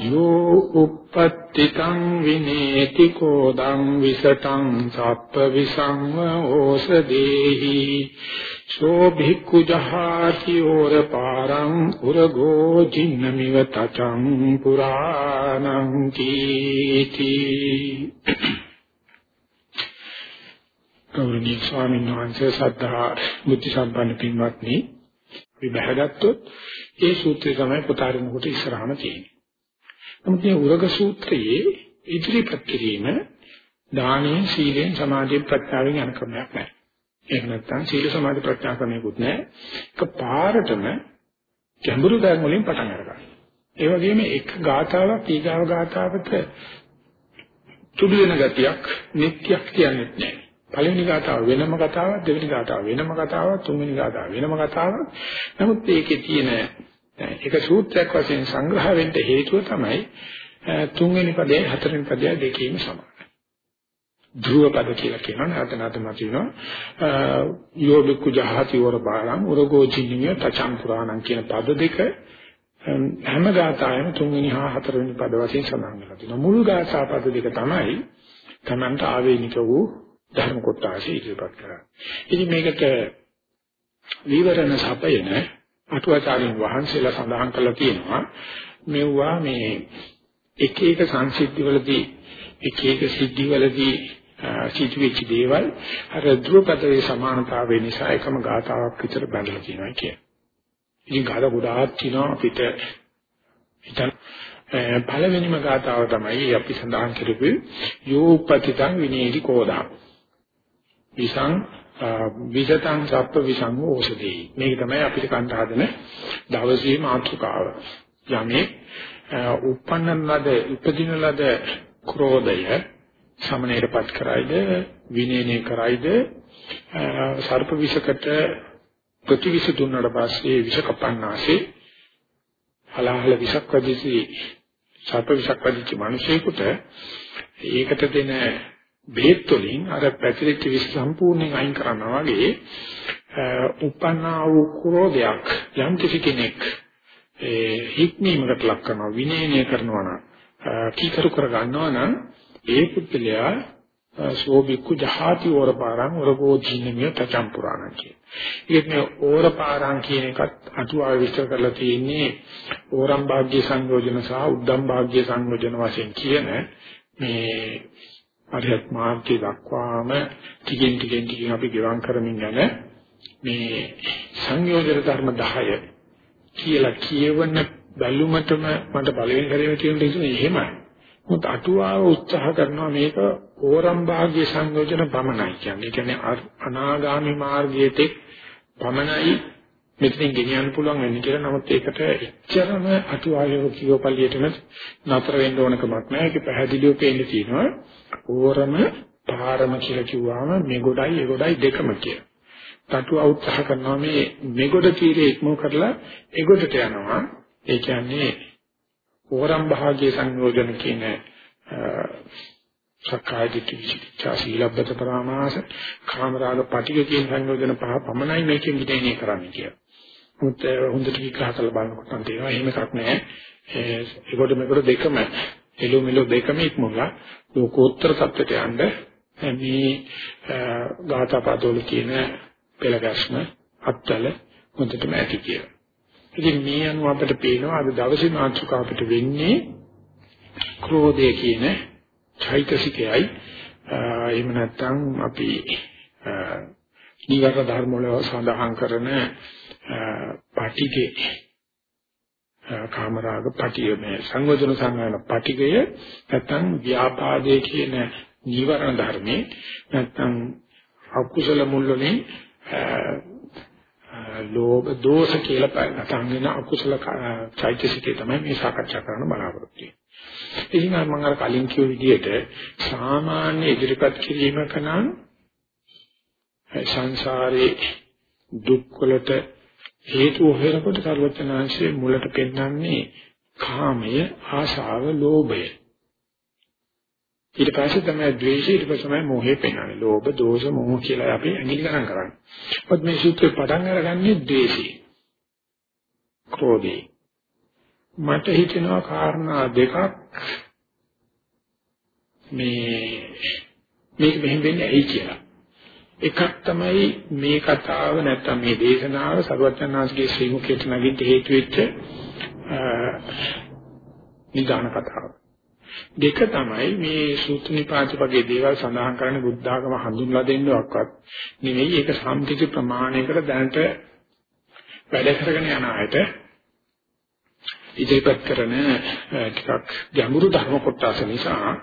යෝ uppattikam vineti kodam visatam sappa visangව ඕසදේහි සෝ භික්ඛු ජහාති ඕර පාරං උරගෝ ජින්නමිව තචං පුරාණං කීති ගෞරවනීය ස්වාමීන් වහන්සේ සද්ධා බුද්ධ සම්පන්න පින්වත්නි අපි බහගත්තොත් ඒ සූත්‍රය තමයි පුතාරින කොට ඉස්සරහම තියෙන්නේ. නමුත් මේ උරග සූත්‍රයේ ඉදිරිපත් කිරීම දානයෙන් සීලෙන් සමාධියෙන් ප්‍රත්‍යාවෙන් යන ක්‍රමයක් නැහැ. ඒක නැත්තම් සීල සමාධි ප්‍රත්‍යා ක්‍රමයක්වත් නැහැ. ඒක පාරටම ගැඹුරු ධර්ම වලින් පටන් ගන්නවා. ඒ වගේම එක ගාථාවක් ඊගාව ගාථාවක තුඩු වෙන ගතියක් නිත්‍යක් කියන්නේ නැහැ. පළවෙනි ගාථාව වෙනම කතාවක් දෙවෙනි ගාථාව වෙනම කතාවක් තුන්වෙනි ගාථාව වෙනම කතාවක්. නමුත් ඒකේ තියෙන ඒක සූත්‍රයක් වශයෙන් සංග්‍රහ වෙන්න හේතුව තමයි තුන්වෙනි පදයේ හතරවෙනි පදයේ දෙකේම සමානයි. ධ්‍රුව පද කියලා කියනවා නැවත නැවත මතුවෙනවා. යෝබිකු ජහති වර බාලං උරගෝ ජිනිය තචං පුරාණං කියන පද දෙක හැම ගාථාවෙම තුන්වෙනි හා හතරවෙනි පද වශයෙන් සඳහන් වෙලා තියෙනවා. මුල් ගාථා පද දෙක තමයි තමන්ට ආවේනික වූ ධර්ම කොටස ඉදිරිපත් කරන්නේ. ඉතින් මේකට විවරණ සපයන අටුවාචාරින් වහන්සේලා සඳහන් කළා තියෙනවා මෙවුවා මේ එක එක සංසිද්ධිවලදී එක එක සිද්ධිවලදී සිදුවෙච්ච දේවල් අර ධ්‍රුවපදයේ සමානතාවය නිසා එකම ගාතාවක් විතර බැඳලා තියෙනවා කිය. ඉතින් ගාත ගොඩාක් තියෙනවා අපිට හිතන්න පළවෙනිම ගාතාව තමයි අපි සඳහන් කරපු යෝපතිතං විනේදි කෝදා. විසං විසතං සප්ප විසංගෝ ඕසදී. මේක තමයි අපිට කන්ට හදන දවසේ මාතෘකාව. යමේ උපන්නන ලද උපදින ලද ක්‍රෝධය සමනයටපත් කරයිද විනයනය කරයිද සර්ප විෂකට ප්‍රතිවිෂ දුන්නාට පස්සේ විෂ කපන්නාසේ හලහල විෂක් වදිසි සර්ප විෂක් වදිච්ච මිනිසෙකුට ඒකට දෙන බෙහෙත් වලින් අර පැතිරිච්ච විස සම්පූර්ණයෙන් අයින් කරනවා වගේ උපන්නා වූ ක්‍රෝධයක් යම් කිසි කෙනෙක් ඒ හික්මීමකට ලක් කරනවා විනයනය කරනවා නම් කීකරු කර ගන්නවා නම් ඒ පුද්ගලයා සෝබික්කු ජහාති ඕරපාරං ඔරගෝ ජීනමිය තචම් පුරාණ කිය. ඉතින් ඕරපාරං කියන එකත් අටුවාව විස්තර කරලා තියෙන්නේ ඕරම් භාග්‍ය සංයෝජන සහ උද්දම් භාග්‍ය සංයෝජන වශයෙන් කියන මේ අරියත් මාර්ගය දක්වාම ටිකෙන් ටිකෙන් ටිකෙන් අපි ගෙවම් කරමින් යන මේ සංයෝජන ධර්ම 10 කියලා කියවන බැලුමටම මට බලවෙන් කරේ කියන දේ එහෙමයි. මොකද අටුවාව උත්සාහ කරනවා මේක ඕරම් භාග්‍ය සංයෝජන පමණයි කියන්නේ. ඒ කියන්නේ අනාගාමි මාර්ගයේ තෙක් පමණයි මෙතනින් ගෙනියන්න පුළුවන් වෙන්නේ කියලා. නමුත් ඒකට එච්චරම අටුවාවේ කියෝපල්ලියටම නතර වෙන්න ඕන කමක් නැහැ. ඒක පැහැදිලිව පේන්න තියෙනවා. ඕරම පාරම කියලා කිව්වම මේ ගොඩයි ඒ ගොඩයි දෙකම කියලා. තටුව උත්සාහ කරනවා මේ මෙගොඩ තීරේ ඉක්මව කරලා ඒ ගොඩට යනවා. ඒ කියන්නේ ඕරම් භාගයේ සංයෝජන කියන සක්කාය දිට්ඨි විචිකිච්ඡා සීලබ්බත පරාමාස කාමරාග පටිඝ කියන සංයෝජන පහ පමණයි මේකෙන් විදේනේ කරන්නේ කියලා. මුත් හොඳට විග්‍රහ කරලා බලනකොට නම් තේරෙනවා එහෙම එකක් නැහැ. ඒකට මේකට දෙකම එළු මෙළු දෙකම ඉක්මවලා ලෝකෝත්තර සත්‍යයට යන්න මේ ගාථාපදවල කියන පෙළගස්ම අත්තල හොඳටම ඇති කියලා. ඉතින් මේ අනුව අපිට පේනවා අද දවසේ මාතෘකාව අපිට වෙන්නේ ක්‍රෝධය කියන චෛතසිකයයි එහෙම නැත්නම් අපි නිවර ධර්ම වල සඳහන් කරන පාටිගේ කාමරාග පටිය මේ සංවදන සංගායන පටිගය නැත්නම් ව්‍යාපාදයේ කියන නිවරණ ධර්මේ නැත්නම් අකුසල මුල් වලින් ලෝභ දෝෂ කියලා නැත්නම් වෙන අකුසල චෛතසිකේ තමයි මේ සාකච්ඡා කරන්න බලාපොරොත්තු වෙන්නේ. ඉතින් මම අර කලින් කිව්ව විදිහට සාමාන්‍ය ඉදිරිපත් කිරීමක නම් සංසාරේ දුක් වලට හේතු හොයනකොට සර්වඥාන්සේ මුලට පෙන්වන්නේ කාමය, ආශාව, ලෝභය. ඊට පස්සේ තමයි ද්වේෂය, ඊට පස්සේ තමයි මෝහය පෙන්වන්නේ. ලෝභ, දෝෂ, මෝහ කියලා අපි ඇඟිලි ගණන් කරන්නේ. මොකද මේ සූත්‍රේ පටන් අරගන්නේ ද්වේෂය. ක්‍රෝධය. මට හිතෙනවා කාරණා දෙකක් මේ මේක මෙහෙම වෙන්නේ ඇයි කියලා. එකක් තමයි මේ කතාව නැත්තම් මේ දේශනාව සරුවචනාංශගේ ශ්‍රී මුඛයට නැගිට හේතු වෙච්ච නිදාන කතාව. දෙක තමයි මේ සූත්‍ර නිපාත වගේ දේවල් සඳහන් කරන බුද්ධාගම හඳුන්ලා දෙන්නවක්වත් නෙවෙයි ඒක සම්පිති ප්‍රමාණයකට දැනට වැඩ කරගෙන යන අයට ඉදිරිපත් කරන ටිකක් ගැඹුරු ධර්ම කොටස නිසා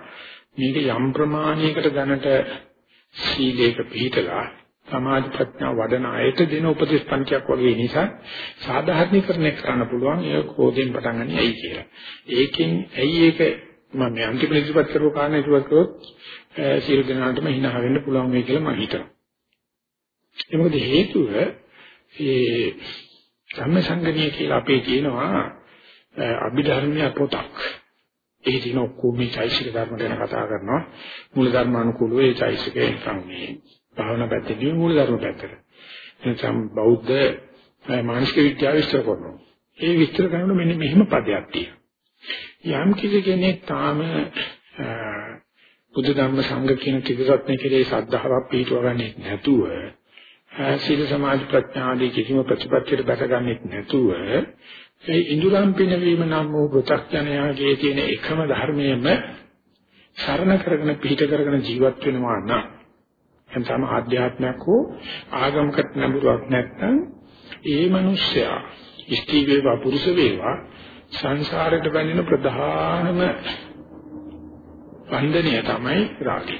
මේක යම් ප්‍රමාණයකට දැනට සීලයක පිළිතලා සමාධි ප්‍රඥා වඩන අයට දෙන උපදේශ පන්තියක් වගේ නිසා සාධාරණීකරණය කරන්න පුළුවන් ඒක කෝදෙන් පටන් ගන්න ඇයි කියලා. ඒකෙන් ඇයි ඒක මම මේ අන්තිම ඉදිරිපත් කරපු කාරණේ ඉදිරිපත් කරොත් සියලු දෙනාටම hina වෙන්න පුළුවන් වෙයි කියලා මම හිතනවා. ඒ මොකද හේතුව ඒ සම්මසංගණිය කියලා අපේ කියනවා අභිධර්මීය පොතක්. ඒ දින ඔක්කොම මේ චෛසික ධර්ම ගැන කතා කරනවා. මූල ධර්මානුකූලව ඒ චෛසිකේ නිකන් මේ භාවනා පැත්තේදී මූල ධර්ම පැත්තට. එතනම් බෞද්ධ මානසික විද්‍යාව විස්තර කරනවා. ඒ විස්තර කරනකොට මෙන්න මෙහෙම පදයක් තියෙනවා. යම් කිසි කෙනෙක් තාම බුද්ධ ධම්ම සංඝ කියන ත්‍රිසත්‍ය කෙරේ ශ්‍රද්ධාවක් පිටවගන්නේ නැතුව සීල සමාධි ප්‍රඥා ආදී කිසිම ප්‍රතිපත්තියට බැසගන්නේ නැතුව ඒ ඉඳුරම් පිනවීම නම් වූ පෘථග්ජනයාගේ තියෙන එකම ධර්මයේම සරණ කරගෙන පිහිට කරගෙන ජීවත් වෙනවා නම් එතනම ආධ්‍යාත්මයක් හෝ ආගමකට නඹුවක් නැත්නම් ඒ මිනිස්සයා ස්ත්‍රී වේවා පුරුෂ වේවා සංසාරයට බැඳෙන ප්‍රධානම බන්ධනය තමයි රාගය.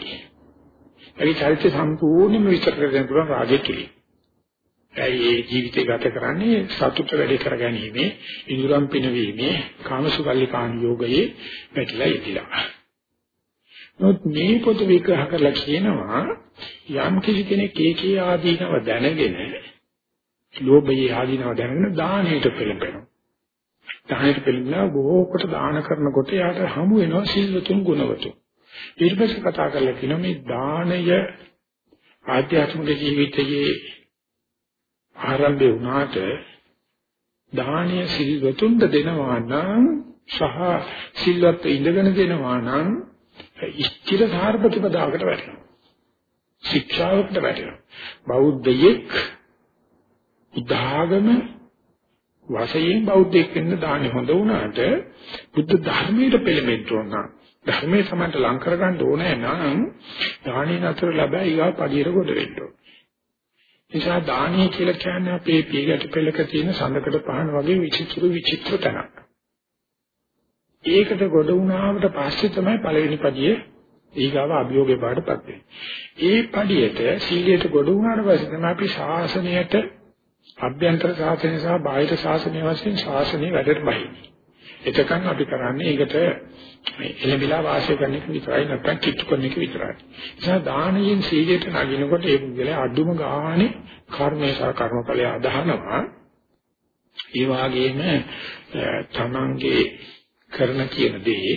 ඒ චරිත සම්පූර්ණයෙන්ම විස්තර කරගෙන පුළුවන් රාගය තුලින්. ඒ ජීවිතය ගත කරන්නේ සතුට වැඩි කර ගැනීම, ඉඳුරම් පිනවීමේ, කාමසුකල්ලිකාන යෝගයේ පැටලලා ඉතිලා. නමුත් මේ පොත විග්‍රහ කරලා කියනවා යම් කිසි කෙනෙක් ඒකේ ආදීනව දැනගෙන ලෝභයේ ආදීනව දැනගෙන දානයට පෙළඹෙනවා. දානයට පෙළඹලා බොහෝ කොට දාන කරනකොට යාට හමු වෙනවා සිල්වතුන් ගුණවතුන්. ඊට පස්සේ කතා කරලා කියනවා මේ දානය ආධ්‍යාත්මික ජීවිතයේ ආරම්භය වුණාට දානීය සිල්වතුන්ට දෙනවා නම් සහ සිල්වත් ඉඳගෙන දෙනවා නම් ඉෂ්ඨිර සාර්පතිපදාවකට වැටෙනවා. ශික්ෂාවකට වැටෙනවා. බෞද්ධයෙක් උදාගම වශයෙන් බෞද්ධයෙක් වෙන්න දාන්නේ හොඳ වුණාට බුද්ධ ධර්මයට පෙළඹෙන්න ඕන. ධර්මයේ සමන්ට ලං කරගන්න ඕනේ නම් දානේ නතර ලැබයි ඊගා පඩියට කොට වෙන්න ඕන. නිසා දානීය කියලා කියන්නේ අපේ පීගට පෙළක තියෙන සඳකඩ පහන වගේ විචිත්‍ර විචිත්‍ර තැනක්. ඒකට ගොඩ වුණාට පස්සේ තමයි පළවෙනි පදියේ ඊගාව අභියෝගේ පාඩපත් වෙන්නේ. ඒ පඩියට සීලයට ගොඩ වුණාට පස්සේ තමයි අපි ශාසනයට අභ්‍යන්තර ශාසනය සහ බාහිර ශාසනය වශයෙන් ශාසනය වැඩට බහින්නේ. එතකන් අපි කරන්නේ ඒකට මේ එළඹිලා වාසය කරන එක විතරයි නැත්නම් කිට්ටු කරන එක විතරයි. ඒ නිසා දානයෙන් සීලයට නගිනකොට ඒ පුද්ගලයා අඩුම ගානේ කර්මය සහ කර්මඵලය අදහනවා. ඒ වගේම තමන්ගේ කරන කියන දේ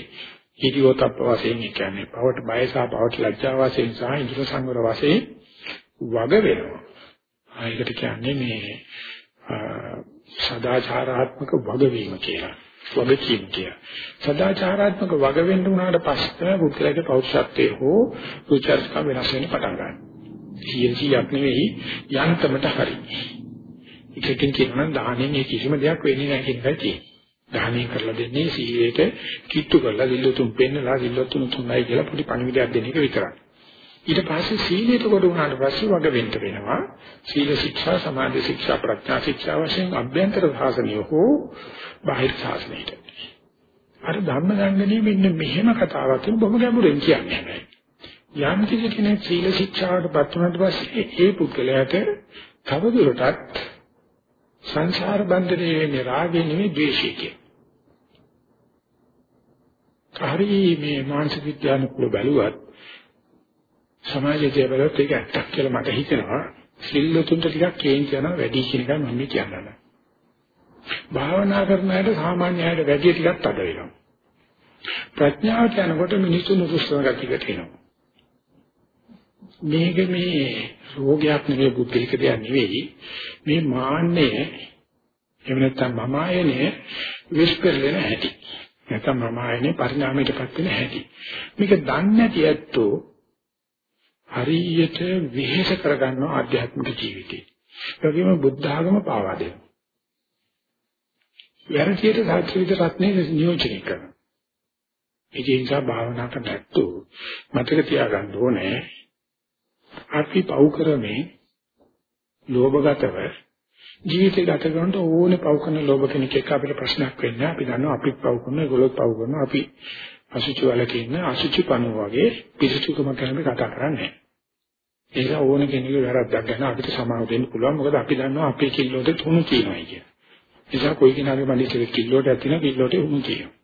හිතියොතප්ප වශයෙන් කියන්නේ පවට බය සහ පවට ලැජ්ජා වශයෙන් සහ ඉන්ද්‍ර සංවර වශයෙන් වග වෙනවා. ආයකට කියන්නේ මේ සදාචාරාත්මක වගවීම කියලා. වගකීම් කියලා. සදාචාරාත්මක වග වෙන්න උනාට පස්සේ පුද්ගලයාගේ පෞරුෂත්වයේ හෝ රුචර්ජකම් වෙනස් වෙන්න පටන් ගන්නවා. සියසියක් නෙවෙයි යන්තමට හරි. එකකින් කියනවා දාහනෙන් මේ කිසිම දෙයක් වෙන්නේ නැහැ කියන එකයි තියෙන්නේ. දාහනය කරලා දෙන්නේ සීලයට කිට්ටු කරලා දිල්ලතුන් පෙන්නලා දිල්ලතුන් තුනයි කියලා පොඩි පණිවිඩයක් දෙන එක විතරයි. ඊට පස්සේ සීලයට කොට උනාට පස්සේ වග වෙන්න වෙනවා. සීල ශික්ෂා, සමාධි ශික්ෂා, ප්‍රඥා ශික්ෂා වශයෙන් අභ්‍යන්තර සාසනය හෝ බාහිර සාසනයට. අර ධම්ම දංගනේ මෙන්න මෙහෙම කතාවක් බොහොම ගැඹුරින් කියන්නේ නැහැ. යම් කිසි කෙනෙක් සීල ශික්ෂාවට පත් වුණාට පස්සේ ඒ පුද්ගලයාට තවදුරටත් සංසාර බන්ධනේ වෙන්නේ රාගේ නෙවෙයි ද්වේෂය කියන. හරි මේ මානසික විද්‍යානුකූල බැලුවත් සමාජයේ බලවත් ඒක ඇත්තක් කියලා මට හිතෙනවා. සිල්ලුතුන්ට ටිකක් කේන්ති යනවා වැඩි කියන එක මම කියන්නේ. භාවනා කරන අයට සාමාන්‍ය අයට වැඩි ටිකක් තද වෙනවා. ප්‍රඥාවට යනකොට මිනිස්සු නුරුස්සන ගතියකට එනවා. මේක මේ රෝගයක් නෙවෙයි බුද්ධික දෙයක් නෙවෙයි මේ මාන්නය එහෙම නැත්නම් මම ආයනේ විශ්පරලෙන හැටි නැත්නම් මම ආයනේ පරිණාමයටපත් වෙන හැටි මේක දන්නේ නැති ඇත්තෝ හරියට විහෙස කරගන්නවා ආධ්‍යාත්මික ජීවිතේ. ඒ වගේම බුද්ධ ආගම පාවා දෙනවා. වැරදියට සාත්‍වික රත්නේ නියෝජනය කරනවා. ඒ නිසා භාවනා කරන්නත් මතක තියාගන්න ඕනේ අපි පව් කරමින් ලෝභගතව ජීවිතය ගත කරනකොට ඕනේ පව් කරන ලෝභ කෙනෙක් එක්ක අපිට ප්‍රශ්නයක් වෙන්නේ අපි දන්නවා අපිත් පව් කරනවා ඒගොල්ලොත් පව් කරනවා. අපි අසුචි වලක ඉන්න අසුචි පණුව වගේ පිසුචුකම ගැන කතා කරන්නේ ඒක ඕන කෙනෙකුගේ වැරද්දක් ගැන අපිට සමාව දෙන්න පුළුවන් මොකද අපි දන්නවා අපේ කිල්ලෝට තුණු කියනවා කියන නිසා කොයි කෙනාගේ මල්ලි කිල්ලෝට ඇතින කිල්ලෝට උණු කියනවා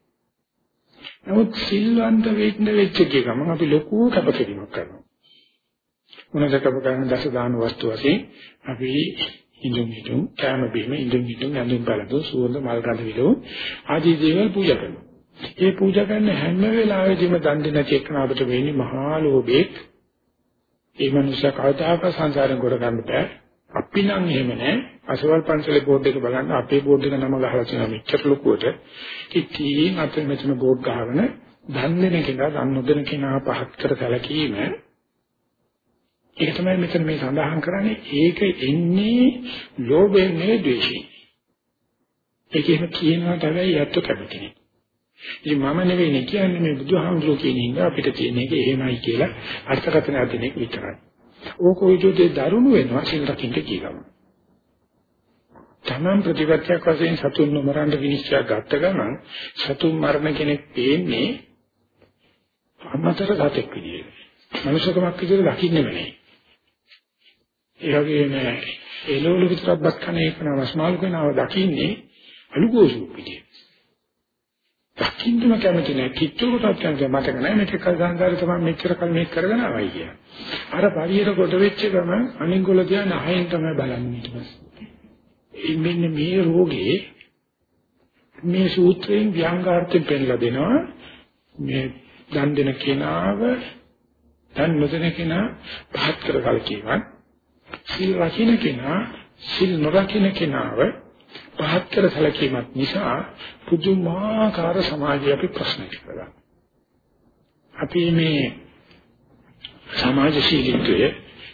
නමුත් සිල්වන්ත වෙන්න වෙච්ච ගමන් අපි ලොකු කැපකිරීමක් කරනවා මොනදකම කරන දස දාන වස්තු වශයෙන් අපි ඉඳුම් හිටුම් කැම බීම ඉඳුම් හිටුම් ඇඳුම් බලතු සුවඳ මල් ගඳ විලෝ ආදී දේවල් පූජා කරනවා. ඒ පූජා කරන හැම වෙලාවෙදීම දන් දෙන චේතන අපිට වෙන්නේ මහා ලෝභෙක්. ඒ මනුෂ්‍ය කවදාක සංසාරෙන් ගොඩ ගන්න බෑ. අපි නම් එහෙම නෑ. අසවල් පන්සලේ බෝඩ් එක බලන්න අපේ බෝඩ් එක නම ගහලා තියෙනවා මෙච්චර ලොකුවට. කිච්චින් අතේ මෙතන බෝඩ් ගහගෙන දන් දෙන කෙනා දන් නොදෙන කෙනා පහත් කර සැලකීම ඒක තමයි මෙතන මේ සඳහන් කරන්නේ ඒක එන්නේ ලෝභයෙන් නෙවෙයි ද්වේෂයෙන්. ඒකෙම කියනවා තමයි යැත්තු කැමති නේ. ඉතින් මම නෙවෙයි කියන්නේ මේ බුදුහාමුදුරුවෝ කියන ඉන්න අපිට තියෙන එක එහෙමයි කියලා අර්ථකථන දෙන එක විතරයි. ඕක උජෝදේ දරුණු වෙනවා සිල් රකින්න කියගම. තමන් ප්‍රතිපත්තියක් වශයෙන් සතුන් නොමරන්න විනිශ්චය ගත්ත ගමන් සතුන් මරණ කෙනෙක් පේන්නේ අමතර ගතෙක් විදියට. මනුෂ්‍යකමක් විදියට දකින්නෙම නෙවෙයි. ඒ වගේම එළවලු විතරක් බත් කන එක නවස්මාල් කරනව දකින්නේ අලුගෝසු පිටිය. දකින්නම කැමති නැහැ කිච්චුකටත් කැමති මතක නැහැ මේක කල් සංසාරේ තමයි මෙච්චර කල් මේක කරගෙන ආවයි කිය. අර පරියට කොට වෙච්ච ගම අනිගොල්ල කියන අහෙන් තමයි බලන්නේ ඊට පස්සේ. මෙන්න මේ රෝගේ මේ සූත්‍රයෙන් ව්‍යංගාර්ථයෙන් පෙන්නලා දෙනවා. මේ දන් දෙන කෙනාව දන් නොදෙන කෙනා පහත් කර කලකීමක් සිල් රකින්න කෙනා සිල් නොරකින්න කෙනාව පහත් කර සැලකීමක් නිසා පුදුමාකාර සමාජය අපි ප්‍රශ්න කරගන්නවා. අපි මේ සමාජශීලීත්වය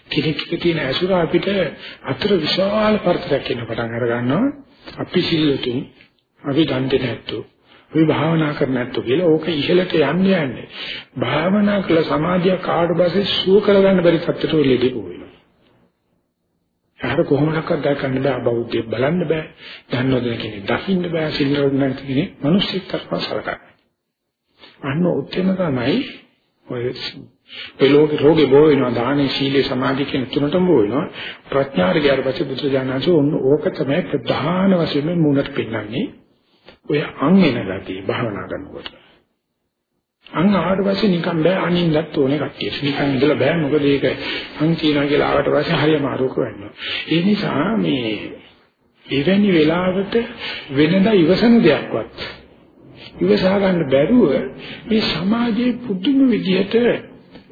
කෙනෙක්ට තියෙන ඇසුර අපිට අතර විශාල පරතරයක් වෙන පටන් අර ගන්නවා. අපි සිල්ලුතුන් අපි දන් දෙන්නේ නැත්තෝ අපි භාවනා කරන්නේ නැත්තෝ කියලා ඕක ඉහළට යන්නේ යන්නේ. භාවනා කළ සමාධිය කාඩ බසේ සුව කරගන්න බැරි තත්ත්වයට වෙලෙදී පොවෙනවා. එහට කොහොමඩක්වත් දැකන්න බෑ. බෞද්ධයෙක් බලන්න බෑ. දන්නවද කෙනෙක් දකින්න බෑ. සිල්වද නැති කෙනෙක් මිනිස්සෙක් තරපා සලකන්නේ. අන්න උත්තරම තමයි ඔය පෙලෝග රෝගේ බෝ වෙනවා. දානේ සීලේ සමාධි කියන තුනටම බෝ වෙනවා. ප්‍රඥාට ගියාට පස්සේ බුදු දානසු ඔන්න ඕක තමයි ප්‍රධාන වශයෙන් මුණට පෙන්නන්නේ ඔය අං එන ගතිය භාවනා කරනකොට. අං ආවට පස්සේ නිකන් බෑ අනින්නත් ඕනේ කට්ටිය. නිකන් ඉඳලා බෑ මොකද ඒක අං කියනවා කියලා ආවට පස්සේ හරියම අරුක වෙනවා. ඒ නිසා මේ එවැනි වෙලාවට වෙනදා ඉවසන දෙයක්වත් ඉවසා ගන්න බැරුව මේ සමාජයේ පුදුම විදියට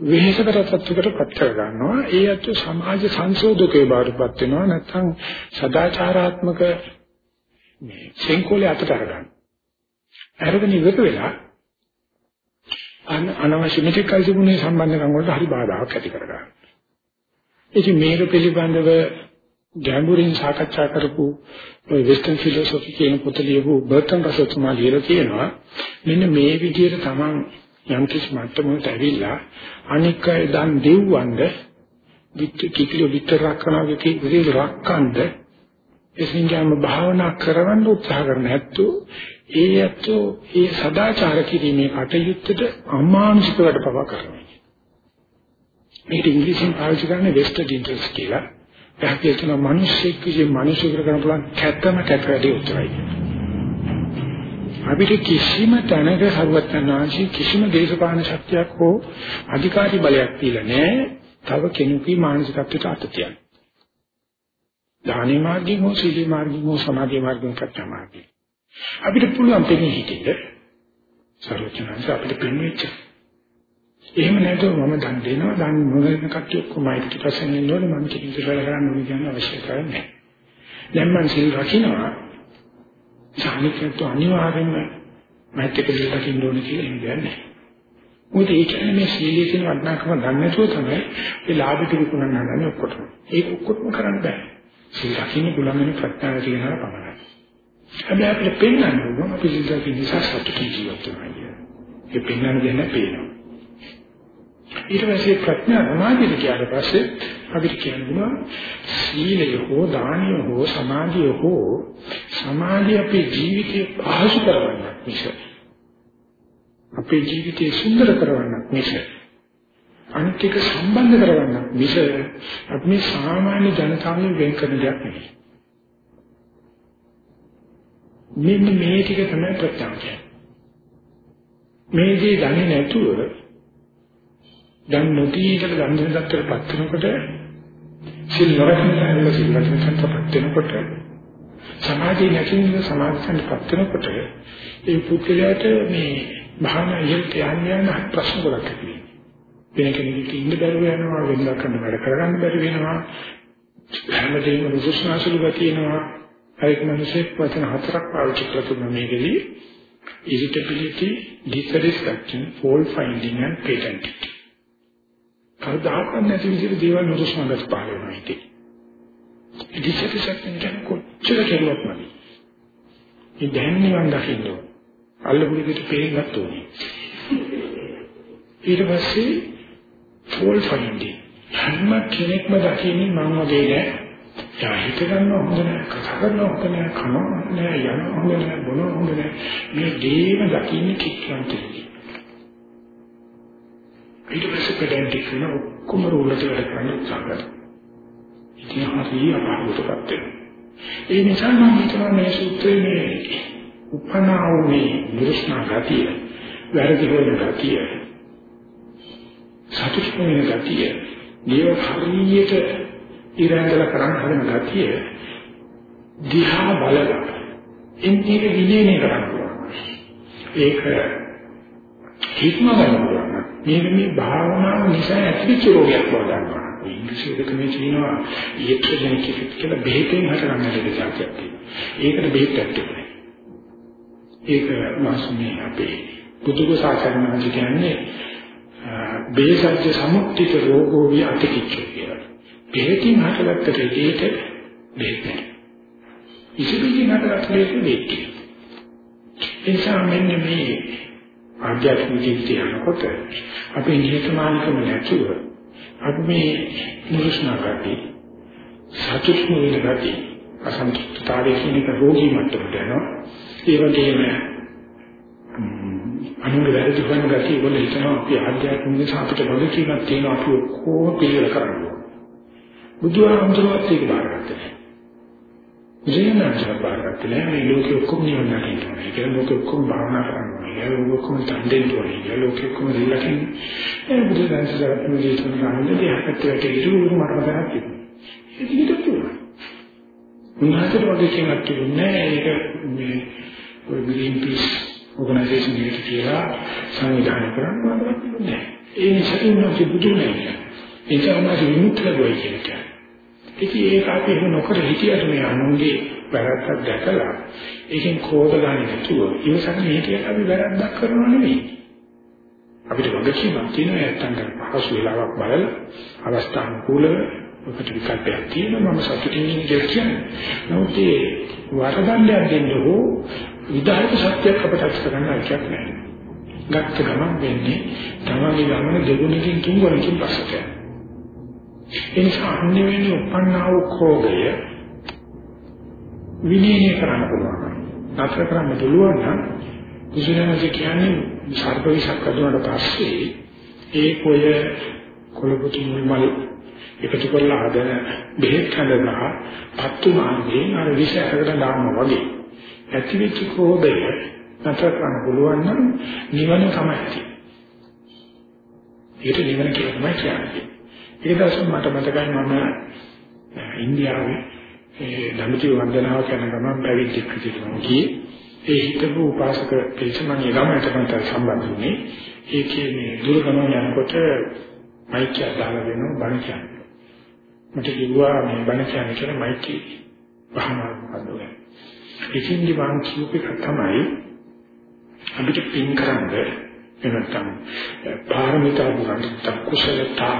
වෙහෙසකර තත්ත්වයකට පත් කර ගන්නවා. ඒ අතු සමාජ සංශෝධකේ බාටපත් වෙනවා නැත්නම් සදාචාරාත්මක මේ සෙන්කෝලේ අතට අරගන්න. අරගෙන ඉවත වෙලා අනවශ්‍ය මෙතෙක් කල් තිබුණේ සම්බන්ධකම් වලට හරි බාධාවක් ඇති කරගන්න. ඉතින් මේක පිළිබඳව ගැඹුරින් සාකච්ඡා කරපු ඔය වෙස්ටර්න් ෆිලොසොෆි කියන පොත ලියපු බර්ටන් රසල් තුමා ලියලා තියෙනවා මෙන්න මේ විදිහට තමන් යම් කිසි මට්ටමකට ඇවිල්ලා අනික් අය දන් දෙව්වන්ද විත්ති කිකිලෝ විතර රක්කනවා කිකිලෝ රක්කන්ද එසින්ජාම භාවනා කරවන්න උත්සාහ කරන හැත්තෝ ඒ ඇත්තෝ ඒ සදාචාර කිරීමේ කටයුත්තට අමානුෂික වැඩ පවා කරනවා. මේක ඉංග්‍රීසියෙන් පාවිච්චි කරන්නේ වෙස්ටර්න් ඉන්ට්‍රස් කියලා. එහේ කියන මිනිස්සෙක් විසින් මිනිසෙකුට කරන්න පුළුවන් කැතම කැත වැඩේ උත්තරයි. අපිට කිසිම තැනක සරුවත්නාංශී කිසිම දේශපාලන ශක්තියක් හෝ අධිකාරී බලයක් තියලා නැහැ. තව කෙනෙකුගේ මානසිකත්වයට අත තියන්න. දානි මාර්ගයෙන් හෝ සීල මාර්ගයෙන් හෝ සමාධි මාර්ගයෙන් කච්චා මාර්ගයෙන්. අපිට පුළුවන් දෙන්නේ හිතේ සරුවත්නාංශ අපිට පෙන්වෙච්ච එහෙම නැතුව මම දන් දෙනවා දන් නොදෙන කට්ටිය ඔක්කොම ඊටපස්සේ ඉන්නවනේ මම කිසිම දෙයක් කරන්න ඕනේ කියන අවශ්‍යතාවය නැහැ. දැන් මම සිල් රකින්නවා සාමිකත්ව අනිවාර්යෙන්ම මෛත්‍රී පිළිවෙල දකින්න ඕනේ කියලා එහෙම දෙන්නේ. මොකද ඒ කියන්නේ මේ සීලයේ තියෙන වටිනාකම දන්නේ නැතුව තමයි ඒ ලාභ ටික කුණන්න හදන්නේ ඔක්කොටම. ඒක ඔක්කොටම කරන්න බෑ. සීල රකින්න පුළුවන් වෙන ප්‍රඥාව තියෙනවා පමණයි. හැබැයි අපිට පෙන්වන්න ඕන අපි සීල රකින්න නිසා සතුටින් ජීවත් වෙනවා. ඒ පෙන්වන්න දෙන්න පේනවා. ඊට පස්සේ ප්‍රඥා සමාධිය කියන පස්සේ අපිට කියනවා සීලය හෝ දානය හෝ සමාධිය හෝ සමාධිය අපේ ජීවිතය පහසු කරවන්නක් මිස අපේ ජීවිතය සුන්දර කරවන්නක් මිස අනිත් එක සම්බන්ධ කරවන්නක් මිස අපි මේ සාමාන්‍ය ජනතාවෙන් වෙන් කරන දෙයක් නෙවෙයි. මෙන්න මේ ටික තමයි ප්‍රත්‍යක්ෂය. මේ දේ දන්නේ නැතුව දැන් නොදීකට ගන්න දත්තටපත් වෙනකොට සිල් නොරකින්න සිල් රකින්නටපත් වෙනකොට සමාධිය නැතිනම් සමාධියටපත් වෙනකොට ඒ පුද්ගලයාට මේ භාවනා ඉහළට යන්න යන ප්‍රශ්න ගොඩක් ඇති වෙන කෙනෙකුට ඉන්න බැරුව යනවා වෙනදා කරන වැඩ කරගන්න බැරි වෙනවා හැමදේම රුසුස්නාසුළු ගතියනවා ඒක මිනිසෙක් වචන හතරක් පාවිච්චි කරලා මේකෙදි irritability dissatisfaction fault finding and patenting කවදාකවත් නැති විදිහට දේවල් නුරුස්මඟට පහළ වෙනවා හිතේ. ඉතිසෙට සැකෙන් කියන කොච්චර කෙරුවත් නැති. මේ දැන් නිවන් දකින්න ඕන. අල්ලපු විදිහට පේන්නත් ඕනේ. ඊට පස්සේ ෆෝල් ෆයින්ඩින්. හැම කෙනෙක්ම දකින්නේ මම වගේ නෑ. යා හිත ගන්න හොඳ නෑ, කතා කරන්න හොඳ නෑ, කන නෑ, යන හොඳ නෑ, බොන හොඳ නෑ. මේ දේම දකින්නේ කික්ලන්තේ. ඊට පස්සේ පෙඩැන්ටික් වෙන ඔක්කොම රෝලට වැඩ කරන්න උත්සාහ කරනවා. ඉතින් හරි අපහසුතාවක් වෙනවා. ඒ නිසා මම හිතනවා මේ සූත්‍රයේ මේ උපනාවුනේ නිර්ශ්නා ගතිය, වැරදි වෙන ගතිය, සතුටු වෙන ගතිය, දේව හරියට ඉරැඳලා කරන්න හදන ගතිය දිහා බලලා ඉන්දිය විනයනේ කරනවා. ඒක හික්ම ගන්නවා. මේක මේ භාවනාව නිසා ඇතිවෙච්ච රෝගයක් බව දන්නවා. ඉංග්‍රීසි දෙක මේ කියනවා ඊට්‍රජෙනික් කියලා බෙහෙතෙන් හටගන්න දෙයක් තියෙනවා. ඒකට බෙහෙත් ඇත්තේ ඒක මාසුමේ අපේ බුදුග සාකරණය කියන්නේ බේසජ්‍ය සමුක්තිත රෝගෝ විය අතිකිච්ච කියලා. බෙහෙතින් හටගත්ත දෙයට බෙහෙත් නැහැ. ඉසිබිලින් හටගත්ත දෙයට බෙහෙත්. ඒ නිසා මෙන්න මේ ආධ්‍යාත්මික ජීවිතය යනකොට අපි නිහතමානීකම නැතුව අපි මේ නුරුස්නා ගති සතුටු වෙන ගති අසන්තුෂ්ඨතාවයේ කියන රෝගී මට්ටමට යනවා ඒ වගේම අනුග වැරදි වෙන ගතිය වල හිතනවා අපි ආධ්‍යාත්මික සාපිට වගකීමක් තියෙනවා අපි ඔක්කොම පිළිවෙල කරනවා බුදුහාමුදුරුවෝ ඒක බාරගත්තා ජීවනාචාර බාරගත්තේ මේ ලෝකෙ ඔක්කොම නිවන දකින්නවා. ඒ කියන්නේ ලෝකෙ ඔක්කොම භාවනා කරනවා. ඒ ලෝකෙ ඔක්කොම තණ්ඩෙන් තෝරන්නේ. ඒ ලෝකෙ ඔක්කොම දෙලකින් ඒ බුදුරජාණන් වහන්සේ දේශනා කරන දෙයකට ඉතුරු මරණ කරක් තිබුණා. ඒක විදිහට පුළුවන්. උන්වහන්සේ වගේ කෙනෙක් තිබුණේ ඒක මේ ඔය ග්‍රීන් පීස් ඕගනයිසේෂන් එකට කියලා සංවිධානය කරන්න නෑ. ඒ නිසා උන්වහන්සේ බුදුනේ. ඒ නිසා උන්වහන්සේ විමුක්ත වෙයි කියලා. ඉතින් ඒක අපි එහෙම නොකර හිටියට මේ අනුන්ගේ වැරද්දක් දැකලා ඒකෙන් කෝප ගන්න නැතුව ඉවසන්නේ හිටියට අපි වැරද්දක් කරනව නෙමෙයි. අපිට වගකීමක් තියෙනවා නැත්තම් පහසු වෙලාවක් බලලා අවස්ථානුකූලව ඔකට විකල්පයක් තියෙනවා මම සතුටින් ඉන්නේ කියන්නේ. නමුත් ඒ වරදණ්ඩයක් දෙන්න හෝ විදායක සත්‍යයක් අපට අත් කරන්න අවශ්‍යයක් නැහැ. ගත්ත ගමන් වෙන්නේ තමයි ගමන දෙගුණකින් තුන්ගුණකින් පස්සට යනවා. ඒ නිසා අන්නේ වෙන්නේ උපන්නා වූ කෝපය විනීය කරන්න පුළුවන්. නතර කරන්න පුළුවන් නම් කුසලනස කියන්නේ සර්ප විෂක් අදුනට පස්සේ ඒ කොය කොළපොතු මුල්මල් එකතු කරලා හදන බෙහෙත් හදලා පත්තු මාර්ගයෙන් අර විෂ අරගෙන දානවා වගේ ඇතිවෙච්ච ක්‍රෝධය නතර කරන්න පුළුවන් නම් නිවන තමයි. ඒක නිවන කියලා තමයි කියන්නේ. ඒ දවස්වල මට මතකයි මම ඉන්දියාවේ ඒ ධම්මති වන්දනාව කරන ගමන් පැවිදි කිසිම කී ඒ හිතපු උපාසක පිළිසමණිය ගමනට මට සම්බන්ධ වුණේ. ඒකේ මේ දුර ගමන යනකොට මයික් එක දාලා දෙනවා බණ කියන්නේ මට කිව්වා මේ බණ කියන්නේ කියලා මයික් එක වහනවා මොකද ඉතින්දි මං කියූපේ තමයි අපිට පින් කරන්නේ එනකම් පාරමිතා පුරන්න කුසලතා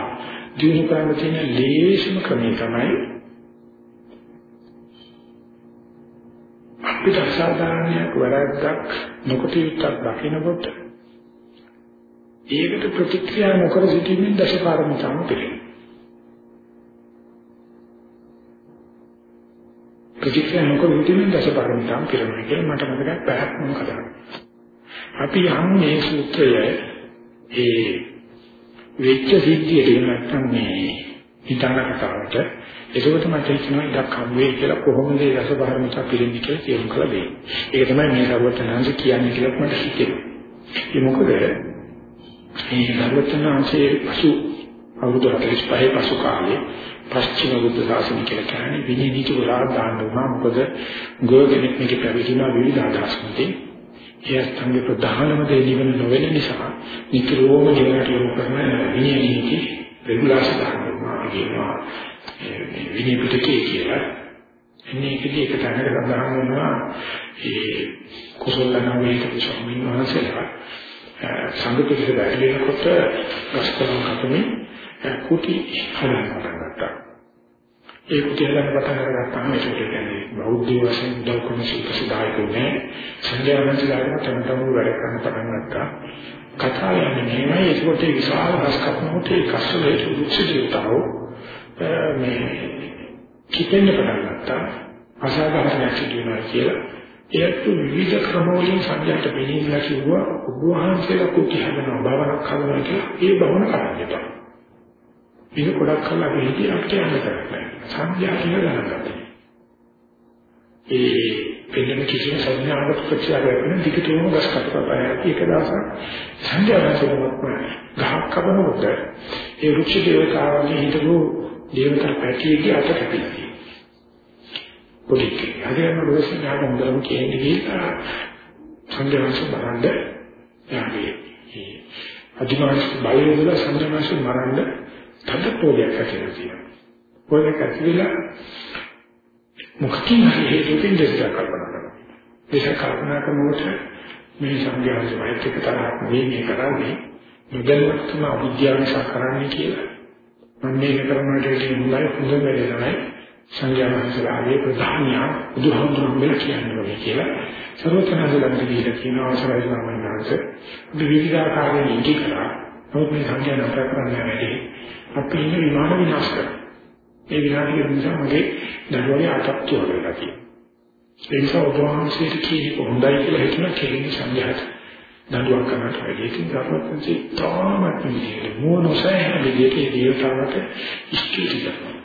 දිනු කරන්න තියෙන ලේසිම ක්‍රමය තමයි අපිට අසාධාරණයක් වැරද්දක් නොකටියුත්තක් දකිනකොට ඒකට ප්‍රතික්‍රියා නොකර සිටීමෙන් දශපාරමිතාම පිළිගන්න. ප්‍රතික්‍රියා නොකර සිටීමෙන් දශපාරමිතාම පිළිගන්න කියලා මට මතකයි පැයක් මම කතා කරා. අපි යම් මේ සූත්‍රය ඒ වෙච්ච සිද්ධියට එහෙම නැත්නම් මේ හිතන කතාවට ඒකත් මට හිතෙනවා ඉඩක් හම් වෙයි කියලා කොහොමද ඒ රසබහරමත පිළිඳි කියලා තේරුම් කළ දෙන්නේ. ඒක තමයි මේ සර්වඥාන්සේ කියන්නේ කියලා මට හිතෙනවා. ඒ මොකද මේ සර්වඥාන්සේ පසු අවුරුදු 45 පසු කාලේ පස්චිම බුද්ධ ශාසනය කියලා කියන්නේ විනීති වල දාන්න උනා මොකද ගෝගෙනෙක් මේක පැවිදිනා විවිධ අදහස් මතින් ඒ අස්තංගේ ප්‍රධානම දේ නිවන නොවන නිසා නිතරම නිවනට යොමු කරන විනය නීති රෙගුලාසි ගන්නවා කියනවා. විනය පිටකේ කියලා. එන්නේ ඉතින් ඒක තමයි සඳහන් වෙනවා. ඒ කුසලනාමේක ස්වාමීන් වහන්සේලා සංගතික බැරිලෙනකොට ගස්කරන කතමේ කුටි හදන්න පටන් ගත්තා. ඒ කුටියලන පටන් අරගත්තාම ඒක කියන්නේ බෞද්ධ වශයෙන් උදව් කරන සුපසිදායකුනේ සංජානනලාගෙන තම තම වැඩ කරන්න පටන් ගත්තා. කතාව යන්නේ මේමය ඒකට විශාල රසකප්නෝට කස්සලේ දුක්සිතාව මේ කිපෙන්න පටන් ගත්තා. අසාධාරණයක් කියනවා කියලා ඒත් විවිධ ක්‍රමවලින් සංජාත බෙනීලා කිව්වා ඔබ වහන්සේලා කුටි හදනවා භවනක් හදනවා කියලා ඒ භවන කරන්නේ. ඒක ගොඩක් කල් අපි හිතේ අපිට යන්න කරන්නේ. සංඥා කියලා ගන්නවා. ඒ පිළිම කිසිම සංඥාවක් ප්‍රතිචාර වෙන දිගටම ගස් කපපා යති එක දවසක් සංඥාවසමත් ගහක් කපනකොට ඒ රුක්ෂ දේවතාවගේ හිටපු දේවතා පැටියගේ අත කැපිලා තියෙනවා. පොඩි හදින්න රෝසි නාම හොඳම කියන්නේ කියලා සංඥාවස බලන්න යාගේ අදිමාස් බලයේදලා සංඥාවස මරන්න තද පොඩයක් ඇතිවෙලා තියෙනවා. පොඩක් ඇතිවිලා මොකකින් හරි හේතුකින් දෙයක් කල්පනා කරනවා. ඒක කල්පනා කරනකොට මේ සංඥාවේ මෛත්‍රික තරහක් මේ කරන්නේ නොදැනුවත්වම අවිද්‍යාව නිසා කරන්නේ කියලා. මම මේක කරනකොට ඉන්නේ මුලයි හොඳ වෙලේ තමයි සංඥාවන්සලාගේ ප්‍රධානිය බුදුහාමුදුරුවෝ කියන්නේ කියලා. සර්වඥාන්සලාගේ දීලා කියන අවසරයි සාමාන්‍යංශ විවිධාකාරයෙන් ඉති කරා. නමුත් මේ සංඥා නතර කරන්න බැහැ. අපි ඉන්නේ විමාන විනාශ කරා. ඒ විනාශ කිරීම නිසා මගේ දරුවගේ අතක්තු වෙලා තියෙනවා. ඒ නිසා ඔබ වහන්සේට කියන්නේ හොඳයි කියලා හිතන කෙනෙක් සංඝයාට දඬුවම් කරන්නට වැඩි. ඒකෙන් ගන්නත් තාමත් විදිහට මොනසෑ විදිහට දේවතාවට ඉස්තිරි කරනවා.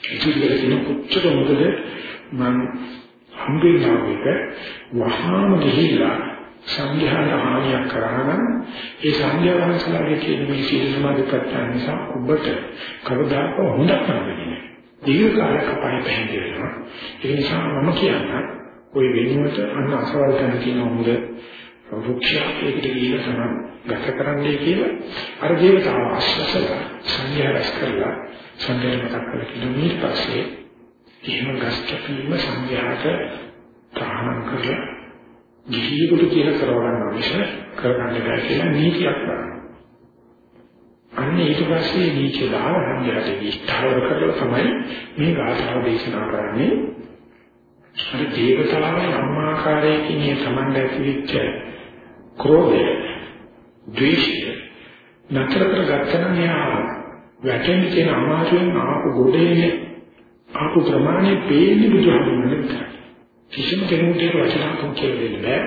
ඉතින් ඒක කොච්චර මොකද මම හම්බෙන්නවක වහාම ගිහිල්ලා සංඝයාට හානියක් කරා නම් ඒ සංඝයා වහන්සේලාගේ කියන මේ සීල සමාධි ප්‍රත්‍යයන් නිසා ඔබට කවදාක හොඳක් නැහැ. දීර්ඝ කාලයක් අපයි පැහැදිලි වෙනවා. ඒ නිසා මම කියන්න ওই වෙනුවට අන්න අසවල් තැන කියන හොඳ වෘක්ෂයකට ගිහිල්ලා තමයි ගත කරන්නේ කියලා අර දේවතාව ආශ්‍රසලා සංඝයා රැස් කරලා සංඝයාට මතක් කරලා කිව්වා ඊට පස්සේ එහෙම ගස් කැපීම සංඝයාට තහනම් කරලා ගිහියෙකුට කියලා කරවන්න අවශ්‍ය කරගන්න බැහැ කියලා නීතියක් බලනවා. අන්න ඊට පස්සේ නීච දාහනයට විස්තර කරලා තමයි මේ ගාථාව දේශනා කරන්නේ. අර දේවතාවයි අම්මාකාරයකින් මේ සමන්ද ඇතිවෙච්ච ක්‍රෝධය, ද්වේෂය නතර කරගත්තම යා වැටෙන්න තියෙන අමාරුවෙන් ආපු ගොඩේනේ ආපු ප්‍රමාණය පේන්නේ බුදුහාමුදුරනේ කිසිම කෙනෙකුට ඒක වචනකින් කියලා දෙන්න බෑ.